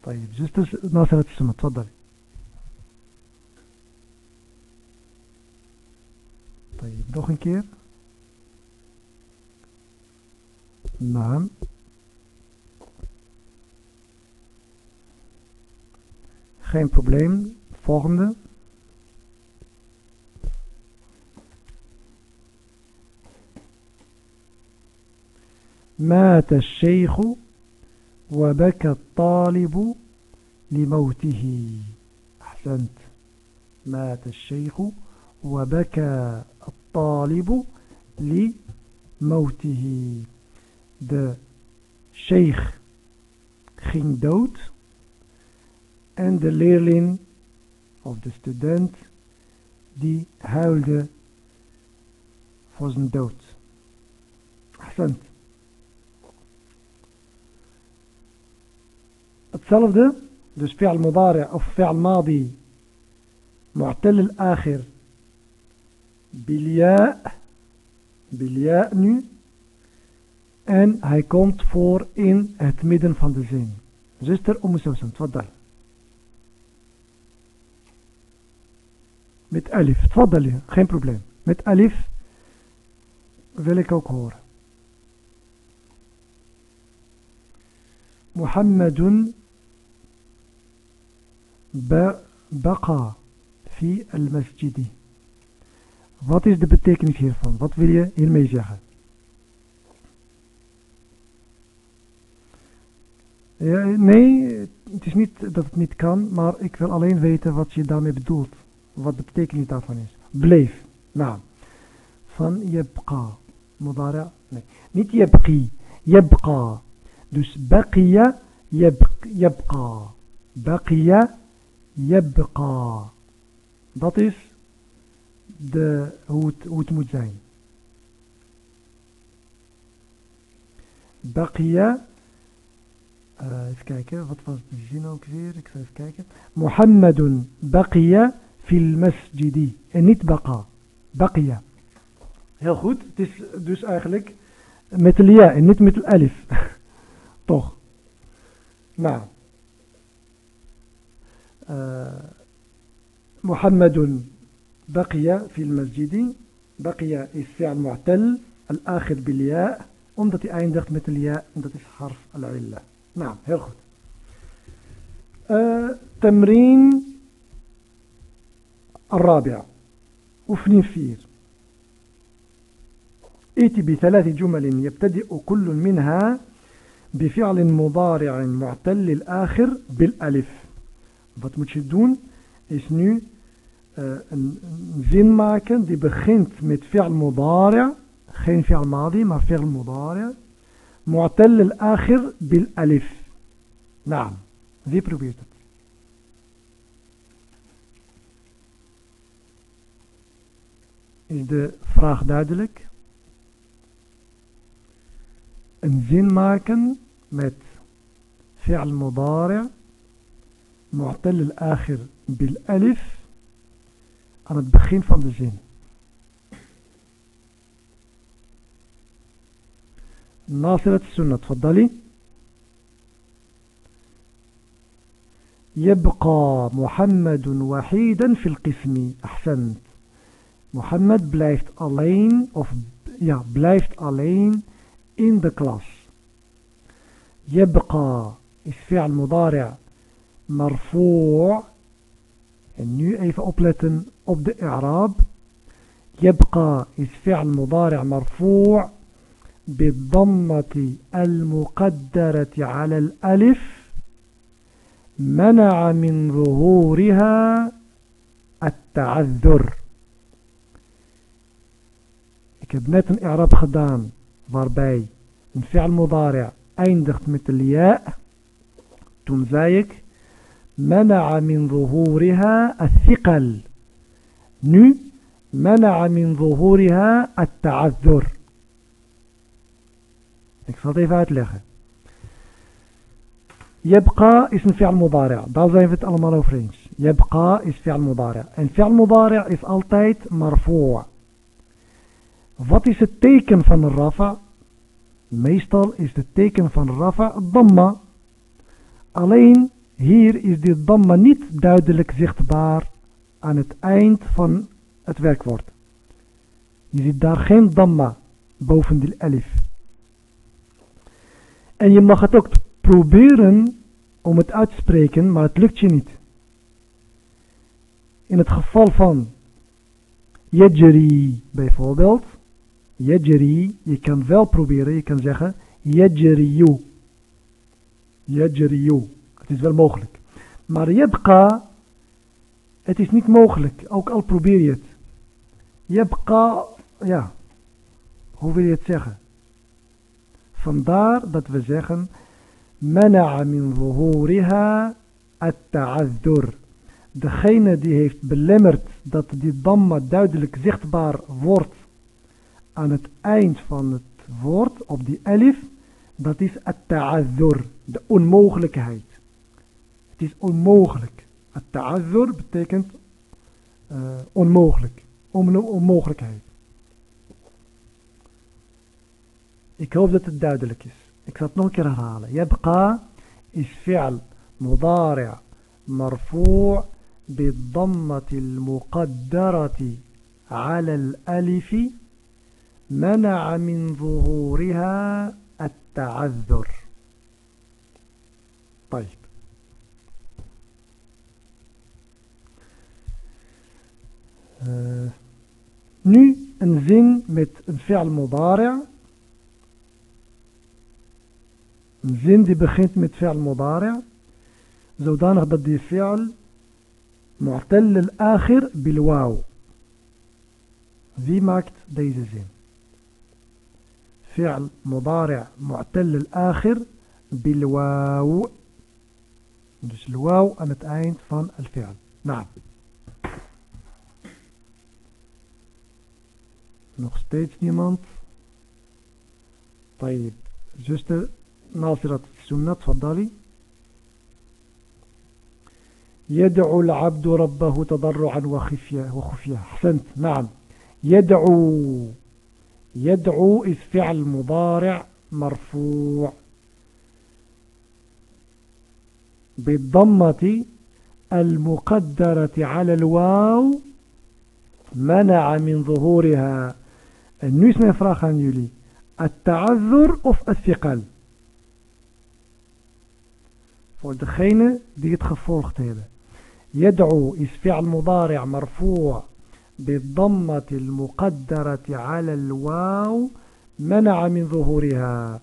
طيب زوجته ناصرة السنة تفضلي. طيب een keer نعم. Geen probleem. Volgende. مات الشيخ وبكى الطالب لموته أحسنت مات الشيخ وبكى الطالب لموته de sheikh ging dood en de leerling of de student die huilde voor zijn dood. Hetzelfde dus fi'al mudari of fi'al madi mu'tal al-akhir. Bilja bilja nu. En hij komt voor in het midden van de zin. Zuster Umm Sousan tfaddal. Met alif tfaddal geen probleem. Met alif wil ik ook horen محمد بقى في المسجد Wat is de betekenis hiervan? Wat wil je hiermee zeggen? Ja, nee, het is niet dat het niet kan, maar ik wil alleen weten wat je daarmee bedoelt. Wat de betekenis daarvan is. Bleef. Nou, van yabqa. Mudara. Nee, niet yabqi. Yabqa. Dus baqiya yabqa. Baqiya yabqa. Dat is de, hoe, het, moet zijn. baqiya. Uh, even kijken, wat was de zin ook weer? Ik zal even kijken. Muhammadun baqiya fil masjidi. En niet baqa. Baqiya. Heel goed. Het is dus eigenlijk met de lia en niet met de alif. Toch? نعم Uh, محمد بقي في المسجد بقي الفعل معتل الآخر بالياء امضتي اين دخت مثل الياء امضتي حرف العلة نعم هيرخد تمرين الرابع افني فير ايتي بثلاث جمل يبتدئ كل منها بفعل مضارع معتل الآخر بالألف wat moet je doen is nu uh, een, een zin maken die begint met fi'al mudari' geen fi'al madi maar fi'al mudari' معتل الآخر بالألف نعم wie probeert het is de vraag duidelijk een zin maken met fi'al mudari' معتل الآخر بالألف aan het begin van de zin. ناصرة السنة تفضلي يبقى محمد وحيدا في القسم أحسنت محمد blijft alleen of ja blijft alleen in de klas يبقى is فعل مضارع مرفوع. en even opletten op de i'raab يبقى is فعل مضارع مرفوع بالضمة المقدرة على الألف. منع من ظهورها التعذر. Ik heb net een i'raab gedaan waarbij een fi'al mudari' eindigt met de ja. Toen zei ik منع من ظهورها الثقل nu منع من ظهورها التعذر ik zal het even uitleggen يبقى een fi'al mudari' daar zijn we het allemaal over eens يبقى is fi'al mudari' en fi'al mudari' is altijd marfu' wat is het teken van rafa meestal is het teken van rafa dhamma alleen Hier is dit damma niet duidelijk zichtbaar aan het eind van het werkwoord. Je ziet daar geen damma boven de elif. En je mag het ook proberen om het uit te spreken, maar het lukt je niet. In het geval van yajri bijvoorbeeld, yajri, je kan wel proberen, je kan zeggen yajriyu. Yajriyu. Het is wel mogelijk. Maar yabqa, het is niet mogelijk, ook al probeer je het. Yabqa, ja, hoe wil je het zeggen? Vandaar dat we zeggen, mana'a min zuhuriha at-ta'azzur. Degene die heeft belemmerd dat die damma duidelijk zichtbaar wordt aan het eind van het woord, op die elif, dat is at-ta'azzur, de onmogelijkheid. Het is onmogelijk. at betekent eh, onmogelijk, onmogelijk, een onmogelijkheid. Ik hoop dat het duidelijk is. Ik zal het nog een keer herhalen. Yabqa is fi'al mudari' marfu' bid-dammati al-muqaddarati 'ala al-alif منع من ظهورها التعذر. طيب. آه، نو نزين مت فعل مضارع. نزين دي بخينت مت فعل مضارع. زودانه بدي فعل معتل الآخر بالواو. زي ماكت ديزي زين فعل مضارع معتل الآخر بالواو. دوش الواو أنت أين فان الفعل. نعم. نوخ ستيج نيماند طيب زوست ناصرة السنة تفضلي. يدعو العبد ربه تضرعا وخفية وخفية أحسنت. نعم. يدعو يدعو is فعل مضارع مرفوع بالضمة المقدرة على الواو منع من ظهورها nu is jullie. التعذر of الثقل? Voor degene die het. يدعو is فعل مضارع مرفوع بالضمة المقدرة على الواو منع من ظهورها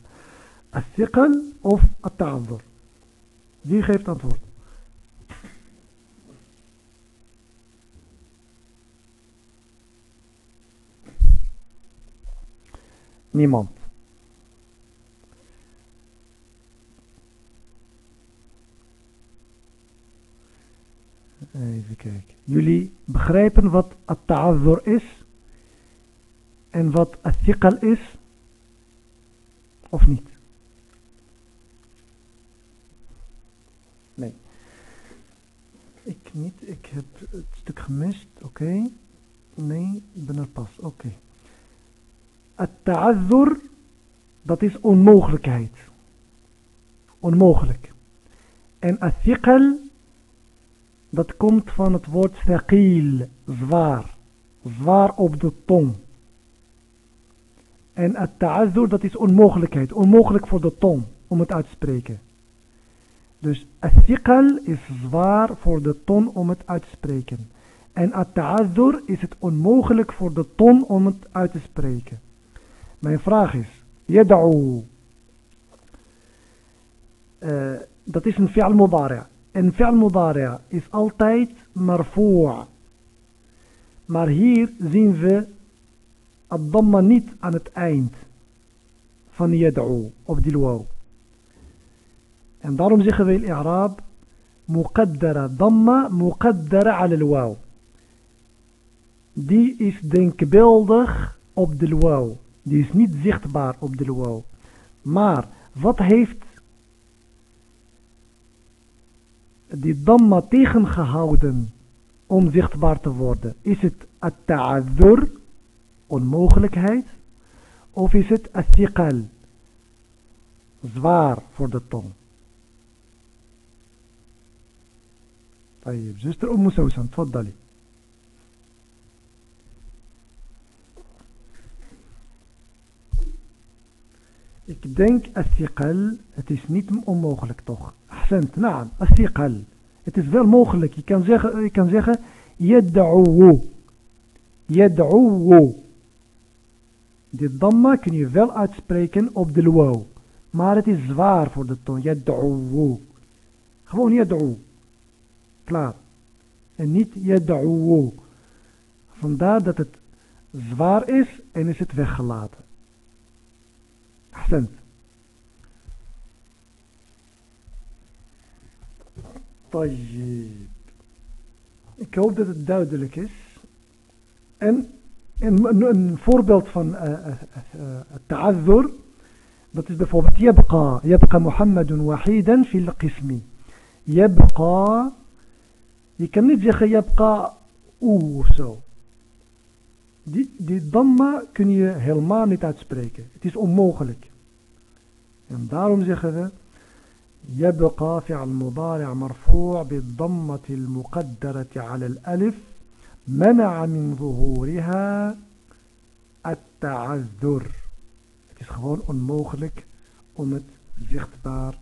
الثقل of التعذر Wie geeft antwoord? Niemand. Even kijken. Jullie begrijpen wat at-ta'azzur is en wat at-thiqal is? Of niet? Nee. Ik niet. Ik heb het stuk gemist. Oké. Nee, ik ben er pas. Oké. Het dat is onmogelijkheid. Onmogelijk. En athiqal, dat komt van het woord thaqil, zwaar. Zwaar op de tong. En het dat is onmogelijkheid. Onmogelijk voor de tong om het uit te spreken. Dus athiqal is zwaar voor de ton om het uit te spreken. En at is het onmogelijk voor de ton om het uit te spreken. Mijn vraag is, yad'u. Uh, dat is een fi'al mudari'. En fi'al mudari' is altijd marfu'. Maar hier zien we het damma niet aan het eind van yad'u, op waw. En daarom zeggen we in Arab, muqaddara damma muqaddara ala al-waw. Die is denkbeeldig op de waw. Die is niet zichtbaar op de luau. Maar wat heeft die damma tegengehouden om zichtbaar te worden? Is het at-ta'adhur, onmogelijkheid? Of is het at-thiqal, zwaar voor de tong? طيب zuster Umm Sousan, تفضلي Ik denk athiqal, het is niet onmogelijk toch. Ahsend, naam, asiqal. Het is wel mogelijk. Je kan zeggen, je kan zeggen yad'uwu. Yad'uwu. Dit damma kun je wel uitspreken op de luau. Maar het is zwaar voor de tong. Yad'uwu. Gewoon yad'u. Klaar. En niet yad'uwu. Vandaar dat het zwaar is en is het weggelaten. Ahsend. Ik hoop dat het duidelijk is. En een, voorbeeld van eh, eh, eh, ta'azzur, uh, dat is bijvoorbeeld yabqa. Yabqa Muhammadun wahidan fil qismi. Yabqa. Je kan niet zeggen yabqa oeh of zo. Die, die damma kun je helemaal niet uitspreken. Het is onmogelijk. En daarom zeggen we يبقى فعل مضارع مرفوع بالضمة المقدرة على الألف منع من ظهورها التعذر Het is gewoon onmogelijk om het zichtbaar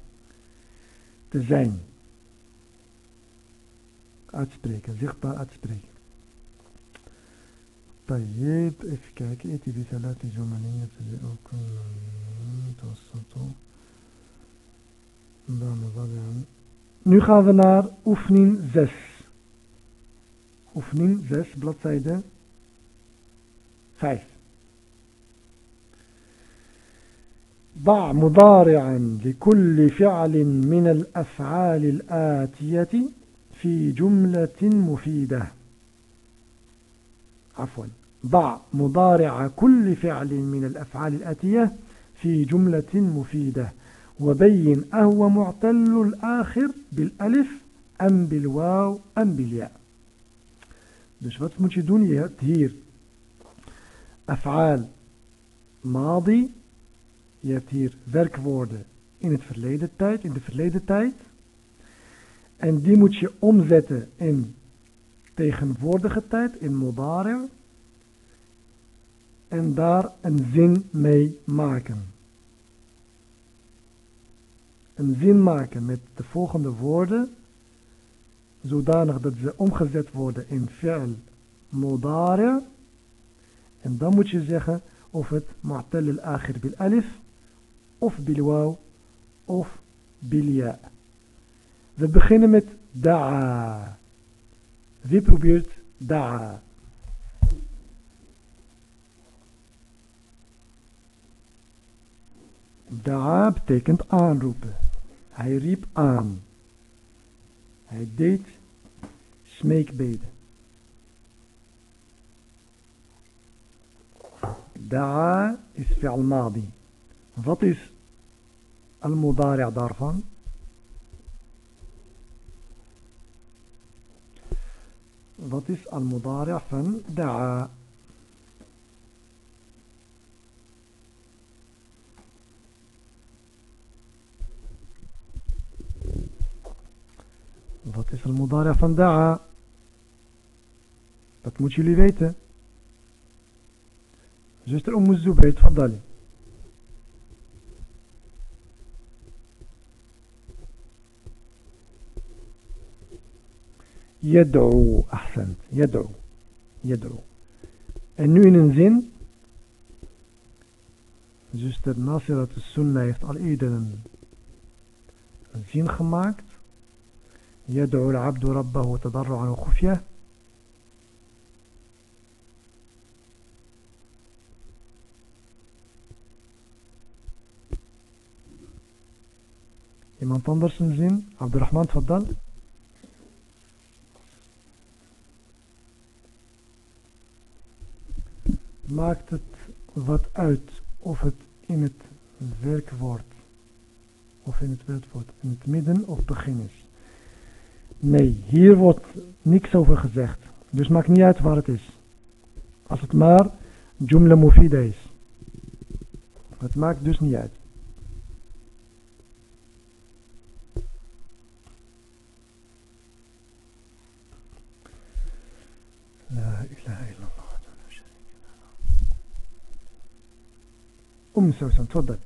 te zijn. Uitspreken, zichtbaar uitspreken. طيب even kijken اتي بثلاث جملية تجيئكم توسطوا Nu gaan we naar oefening 6. Oefening 6, bladzijde 5. ضع مضارعا لكل فعل من الأفعال الآتية في جملة مفيدة عفوا ضع مضارع كل فعل من الأفعال الآتية في جملة مفيدة وبين أهو معتل الآخر بالألف أم بالواو أم بالياء Dus wat moet je doen? Je hebt hier af'aal madi. Je hebt hier werkwoorden in het verleden tijd, in de verleden tijd. En die moet je omzetten in tegenwoordige tijd, in modare. En daar een zin mee maken. Een zin maken met de volgende woorden zodanig dat ze omgezet worden in fi'l modare. En dan moet je zeggen of het mu'tal al-akhir bil alif of bil waw of bil ya. We beginnen met da'a. Wie probeert da'a? Da'a betekent aanroepen. Hij riep aan. Hij deed smeekbeden. Da'a is fi'al madi. Wat is al-mudari' daarvan? Wat is al-mudari' van da'a? Wat is al mudara van da'a? Dat moeten jullie weten. Zuster Umm Zubayt, faddali. Yad'u, ahsend. Yad'u. Yad'u. En nu in een zin. Zuster Nasirat Sunna heeft al eerder een zin gemaakt. يدعو العبد ربه تضرعا وخفية Iemand anders een zin? Abdurrahman, tfaddal. Maakt het wat uit of het in het werkwoord of in het werkwoord in het midden of begin is. Nee, hier wordt niks over gezegd. Dus maakt niet uit waar het is. Als het maar jumla mufida is. Het maakt dus niet uit. لا إله إلا الله أم سوسن تفضل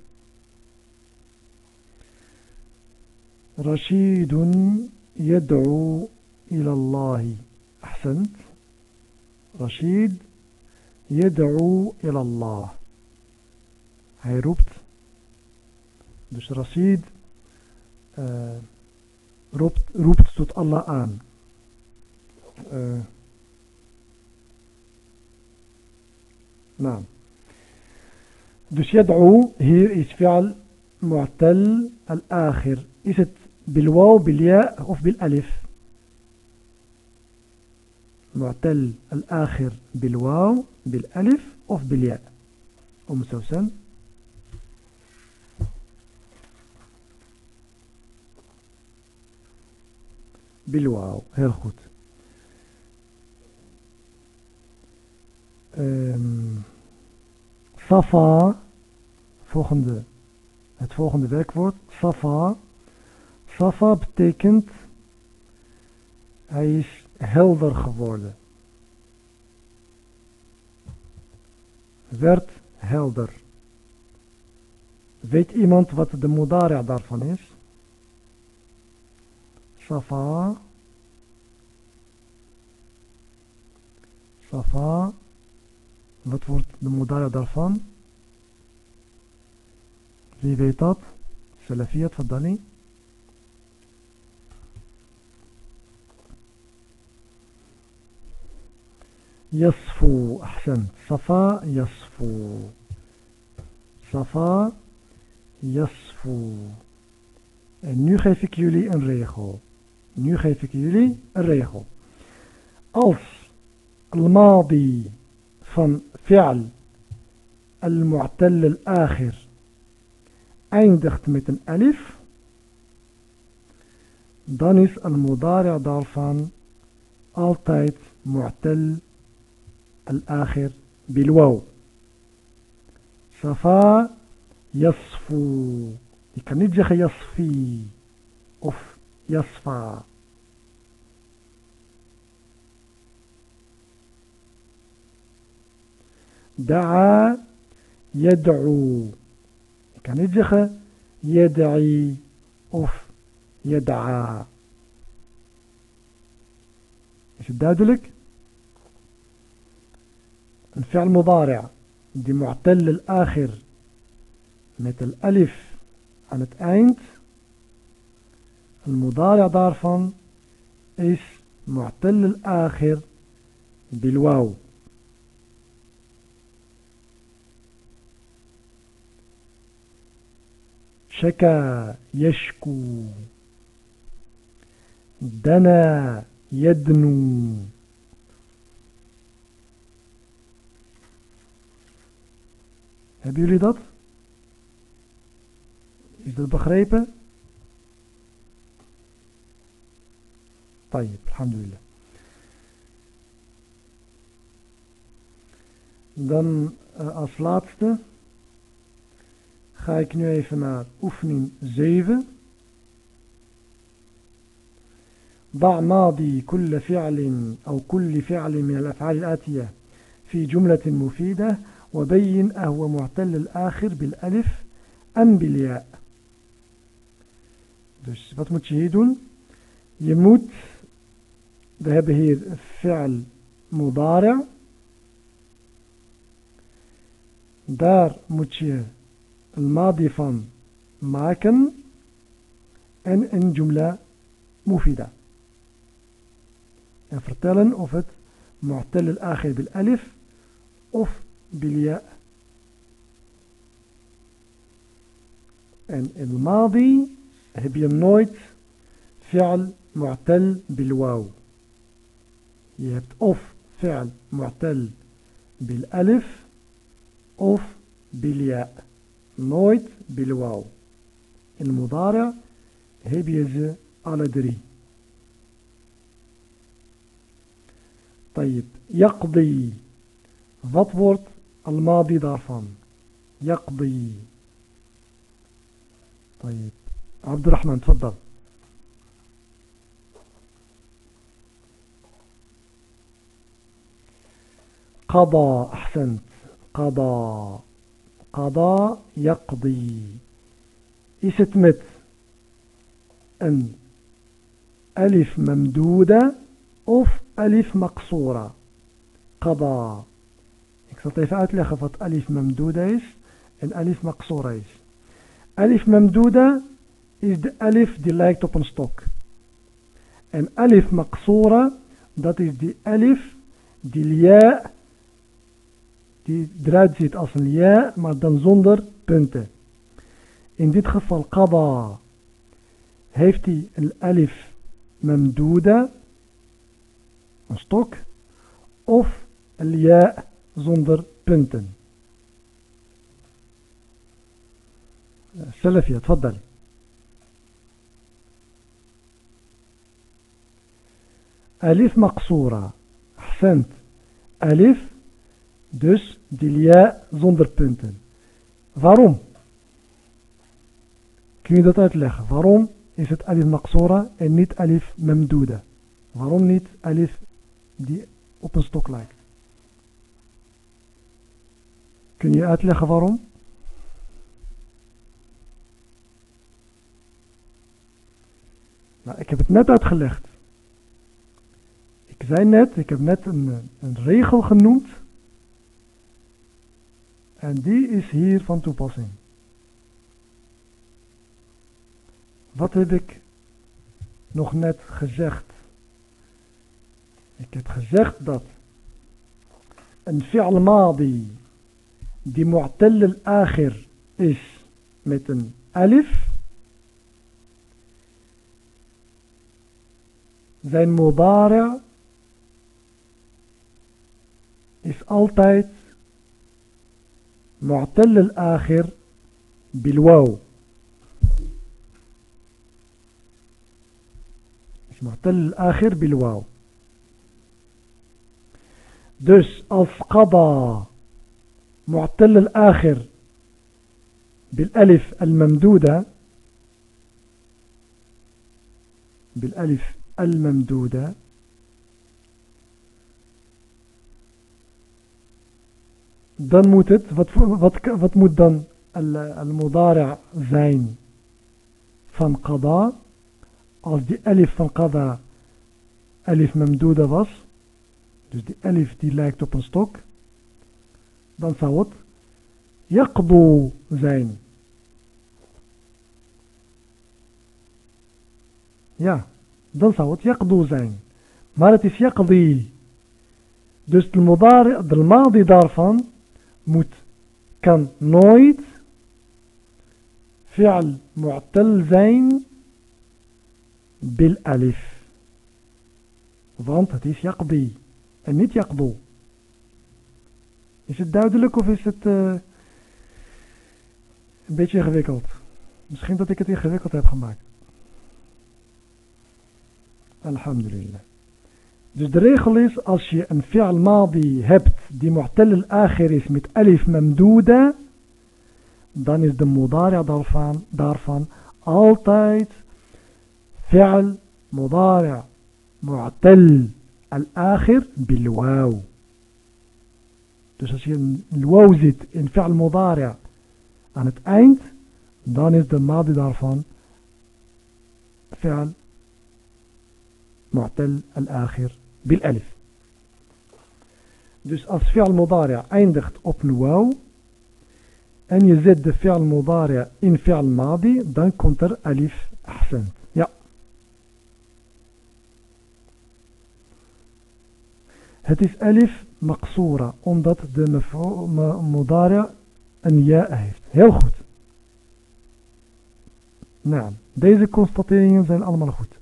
رشيد يدعو إلى الله. أحسنت؟ رشيد. يدعو إلى الله. هاي روبت دوش رشيد. آه، روبت روبت صوت الله آن. آه، نعم. دوش يدعو هير إسفعل معتل الآخر. إست بالواو بالياء أو بالألف. معتل الآخر بالواو بالألف أو بالياء. أم سوسن. بالواو heel goed um, Safa volgende het volgende Safa Safa betekent hij is helder geworden. Werd helder. Weet iemand wat de modara daarvan is? Safa. Safa. Wat wordt de modara daarvan? Wie weet dat? Salafiyat, Fadali. يصفو أحسن صفا يصفو صفا يصفو En nu geef ik jullie een regel. Nu geef ik jullie een regel. Als al-madi van fi'al al-mu'tal al-akhir eindigt met een alif, dan is al-mudari' daarvan altijd mu'tal الآخر بالواو. صفا يصفو. يكنجخ يصفي. أف يصفى دعا يدعو. يكنجخ يدعي. أف يدعى Is het duidelijk? الفعل مضارع. دي معتل الآخر مت الألف عن التأينت المضارع دارفن إس معتل الآخر بالواو. شكا يشكو. دنا يدنو. Hebben jullie dat? Is dat begrepen? طيب الحمد لله dan uh, als laatste ga ik nu even naar oefening 7 ضع ماضي كل فعل أو كل فعل من الأفعال الآتية في جملة مفيدة وبين أهو معتل الآخر بالألف أم بالياء Dus wat moet je hier doen? Je moet, we hebben hier fi'al mudari' daar moet je een madi van maken en een jumla mufida. En vertellen of het mu'tal al-akhir bil alif of بالياء. ان الماضي heb نويت فعل معتل بالواو. Je اوف فعل معتل بالألف اوف بالياء. نويت بالواو. المضارع heb je ze alle طيب يقضي wat wordt الماضي daarvan يقضي. طيب. عبد الرحمن تفضل. قضى أحسنت. قضى. قضى يقضي. إستمت أن. ألف ممدودة أوف ألف مقصورة. قضى. Zal het even uitleggen wat alif mamduda is en alif maqsura is alif mamduda is de alif die lijkt op een stok en alif maqsura dat is die alif die ja die eruit ziet als een ja, maar dan zonder punten. In dit geval qada heeft hij een alif mamduda, een stok, of een ja zonder punten. Selfie, tfaddal. Alif maqsoora. Ahsend. Alif, dus dilia zonder punten. Waarom? Kun je dat uitleggen? Waarom is het alif maqsoora en niet alif memduda? Waarom niet alif die op een stok lijkt? Kun je uitleggen waarom? Nou, ik heb het net uitgelegd. Ik zei net, ik heb net een, een regel genoemd en die is hier van toepassing. Wat heb ik nog net gezegd? Ik heb gezegd dat een fi'al madi die mu'tal al-akhir is met een alif. Zijn mudara is altijd معتل الآخر بالواو is معتل الآخر بالواو dus als qada معتل الآخر بالألف الممدودة بالألف الممدودة dan moet het, wat, wat, wat moet dan al-mudari' zijn van qada als die alif van qada alif memduda was dus die alif die lijkt op een stok dan zou het yaqdu zijn ja dan zou het yaqdu zijn maar het is yaqdi dus de mudari, de madi daarvan moet kan nooit fi'al mu'tal zijn bil alif. Want het is yaqdi en niet yaqdu. Is het duidelijk of is het uh, een beetje ingewikkeld? Misschien dat ik het ingewikkeld heb gemaakt. Alhamdulillah. Dus de regel is, als je een fi'al madi hebt die mu'tal al-akhir is met alif mamduda, dan is de mudari' daarvan, daarvan altijd fi'al mudari' mu'tal al-akhir bil waw. Dus als je een waw zit in fi'al mudari' aan het eind, dan is de madi daarvan fi'al معتل الآخر بالالف dus als fi'al mudari' eindigt op een waw en je zet de fi'al mudari' in fi'al madi dan komt er alif ahsend ja het is alif maksura, omdat de modaria een ja heeft. Heel goed. Nou, deze constateringen zijn allemaal goed.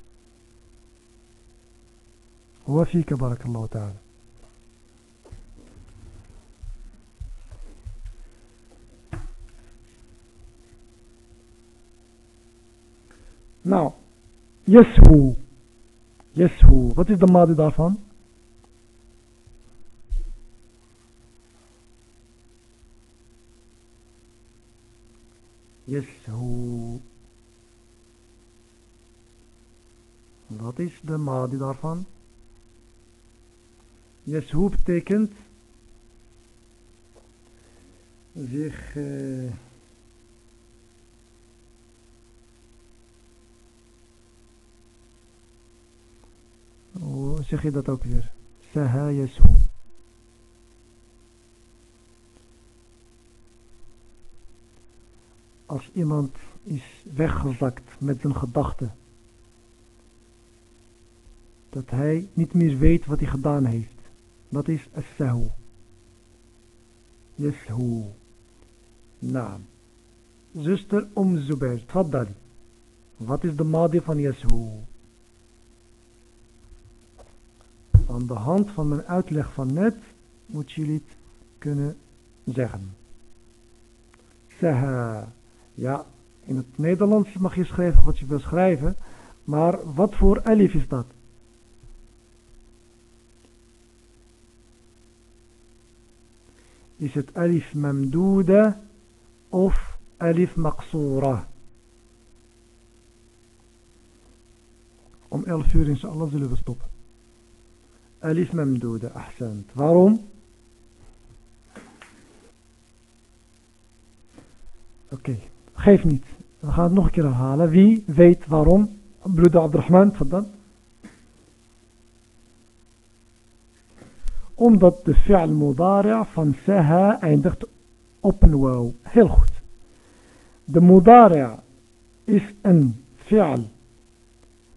Wafika barakallahu ta'ala. Nou, yeshu. Yeshu. Wat is de madi daarvan? Yeshu. Wat is de madi daarvan? Yeshu betekent zich uh, hoe zeg je dat ook weer? Saha Yeshu. Als iemand is weggezakt met zijn gedachten. Dat hij niet meer weet wat hij gedaan heeft. Dat is as-sahu. Yashu. Naam. Zuster Om. Wat is de madi van Yashu? Aan de hand van mijn uitleg van net moet jullie het kunnen zeggen. Saha. Ja, in het Nederlands mag je schrijven wat je wil schrijven. Maar wat voor alif is dat? is het alif mamduda of alif maqsoora. Om 11 uur inshallah zullen we stoppen. Alif mamduda, ahsant. Waarom? Oké. Geef niet. We gaan het nog een keer herhalen. Wie weet waarom? Broeder Abdurrahman, dan. Omdat de fi'al mudari' van saha eindigt op een waw. Heel goed. De mudari' is een fi'al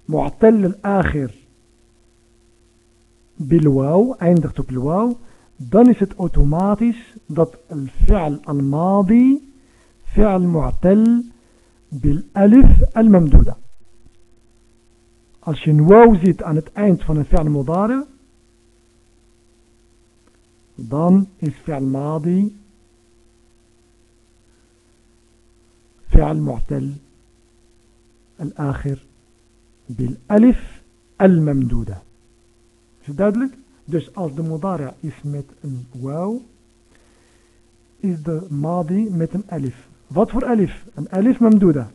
mu'tal al-akhir bil eindigt op waw. Dan is het automatisch dat het fi'al fi'al mu'tal bil alif al-mamduda. Als je een waw ziet aan het eind van een fi'al mudari' dan is fi'al madi فعل معتل الآخر بالألف al-mamduda. Is het duidelijk? Dus als de mudari is met een wauw, is de madi met een alif. Wat voor alif? Een alif mamduda.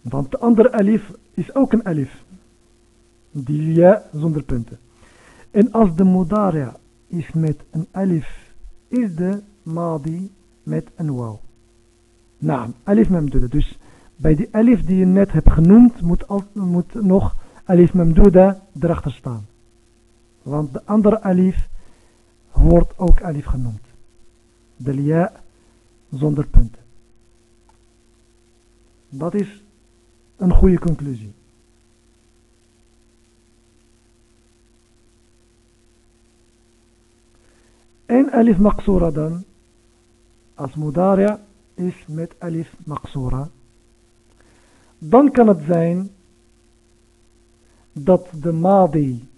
Want de andere alif is ook een alif. Die ja zonder punten. En als de mudaria is met een alif, is de madi met een wauw. Nou, alif mamduda. Dus bij die alif die je net hebt genoemd, moet, al, moet nog alif mamduda erachter staan. Want de andere alif wordt ook alif genoemd. De lia zonder punten. Dat is een goede conclusie. En alif maqsura dan, als mudaria is met alif maqsura, dan kan het zijn dat de madi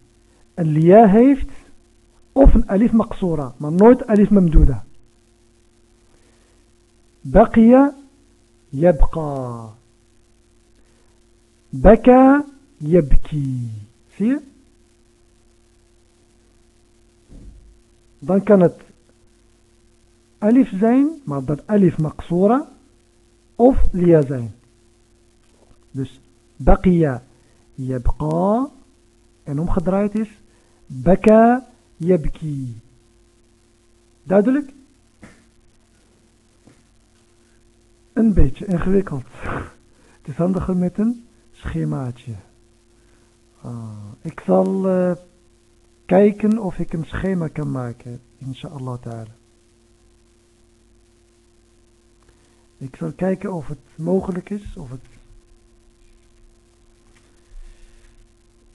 een lia heeft of een alif maqsura, maar nooit alif mamduda. بقي يبقى. بكى يبكي. سي دان كانت ألف زين مع ضد ألف مقصورة. أوف ليا زين. دوش بقي يبقى. انهم خضرايتش بكى يبكي. دادلك؟ Een beetje ingewikkeld. Het is handiger met een schemaatje. Uh, ik zal uh, kijken of ik een schema kan maken, inshallah ta'ala. Ik zal kijken of het mogelijk is, of,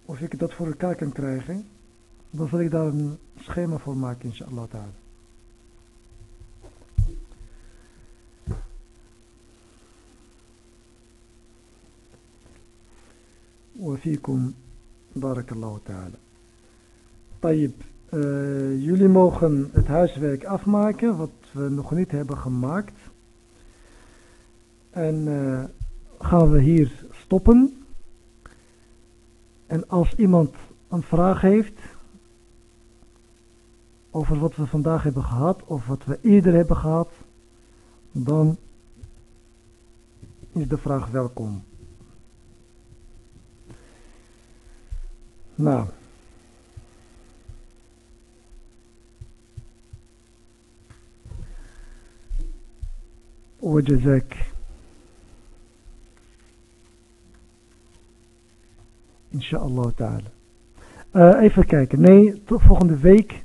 of ik dat voor elkaar kan krijgen. Dan zal ik daar een schema voor maken, inshallah ta'ala. wafikum. Barakallahu ta'ala. Eh, jullie mogen het huiswerk afmaken, wat we nog niet hebben gemaakt. En eh, gaan we hier stoppen. En als iemand een vraag heeft over wat we vandaag hebben gehad, of wat we eerder hebben gehad, dan is de vraag welkom. Nou. وجزاك Inshallah ta'ala. Uh, even kijken. Nee, tot volgende week.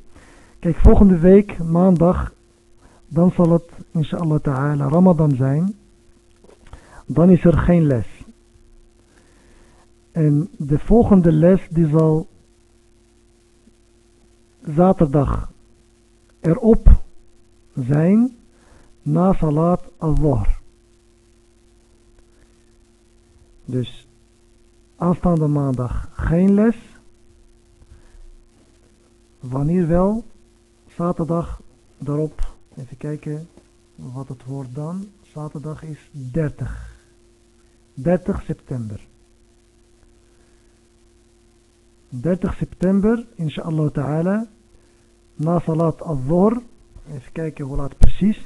Kijk, volgende week, maandag, dan zal het inshallah ta'ala Ramadan zijn. Dan is er geen les. En de volgende les die zal zaterdag erop zijn na salat al-dhuhr. Dus aanstaande maandag geen les. Wanneer wel? Zaterdag daarop. Even kijken wat het wordt dan. Zaterdag is 30. 30 september. 30 september, inshallah ta'ala, na salat al-dhuhr. Even kijken hoe laat precies.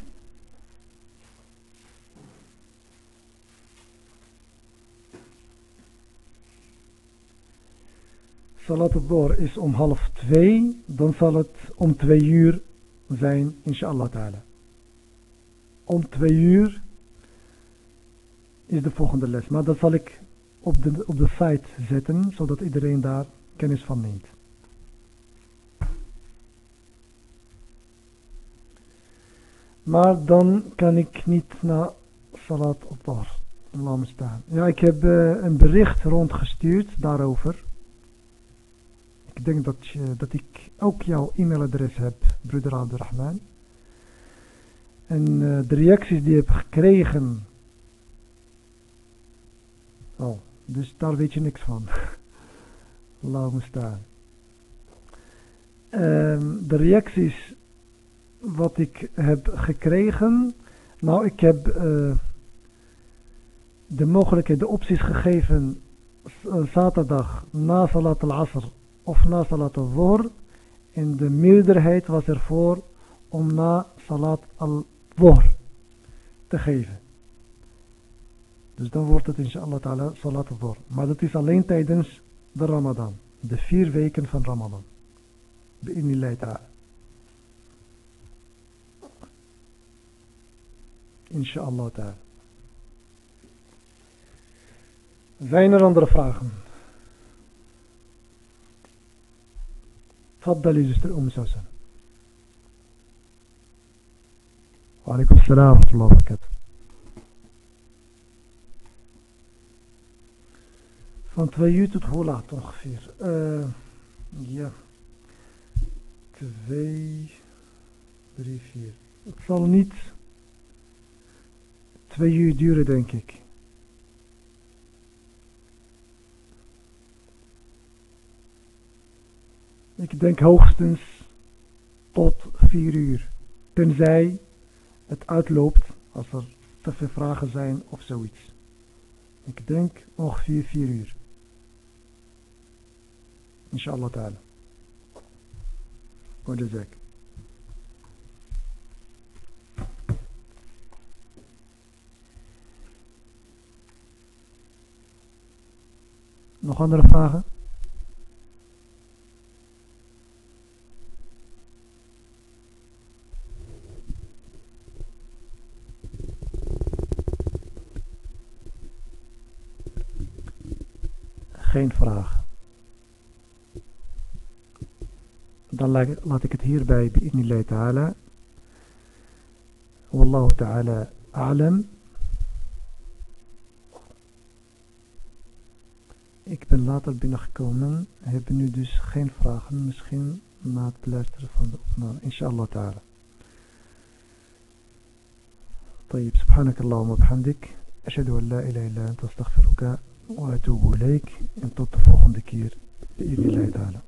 Salat al-dhuhr is om half twee, dan zal het om twee uur zijn, inshallah ta'ala. Om twee uur is de volgende les, maar dat zal ik op de, op de site zetten, zodat iedereen daar kennis van neemt. Maar dan kan ik niet naar Salat op Allah staan. Ja, ik heb uh, een bericht rondgestuurd daarover. Ik denk dat, je, dat ik ook jouw e-mailadres heb, broeder Abdurrahman. En uh, de reacties die ik heb gekregen. Oh, dus daar weet je niks van. Allah staan. Um, de reacties wat ik heb gekregen. Nou, ik heb uh, de mogelijkheid, de opties gegeven zaterdag na Salat al-Asr of na Salat al-Dhuhr. En de meerderheid was ervoor om na Salat al-Dhuhr te geven. Dus dan wordt het inshallah ta'ala Salat al-Dhuhr. Maar dat is alleen tijdens de Ramadan. De vier weken van Ramadan. Bi'inillah ta'ala. Inshallah ta'ala. Zijn er andere vragen? تفضلي zuster أم سوسن وعليكم السلام ورحمة الله وبركاته Van 2 uur tot hoe laat ongeveer? Uh, ja. 2, 3, 4. Het zal niet 2 uur duren, denk ik. Ik denk hoogstens tot 4 uur. Tenzij het uitloopt als er te veel vragen zijn of zoiets. Ik denk ongeveer 4 uur Inshallah ta'ala. وجزاك Nog andere vragen? Geen vraag. Dan laat ik het hierbij bi'idnillah ta'ala. Wallahu ta'ala a'lam. Ik ben later binnengekomen. Heb nu dus geen vragen. Misschien na het luisteren van de opname. Inshallah ta'ala. طيب سبحانك اللهم وبحمدك أشهد أن لا إله إلا أنت أستغفرك وأتوب إليك de volgende keer بإذن الله تعالى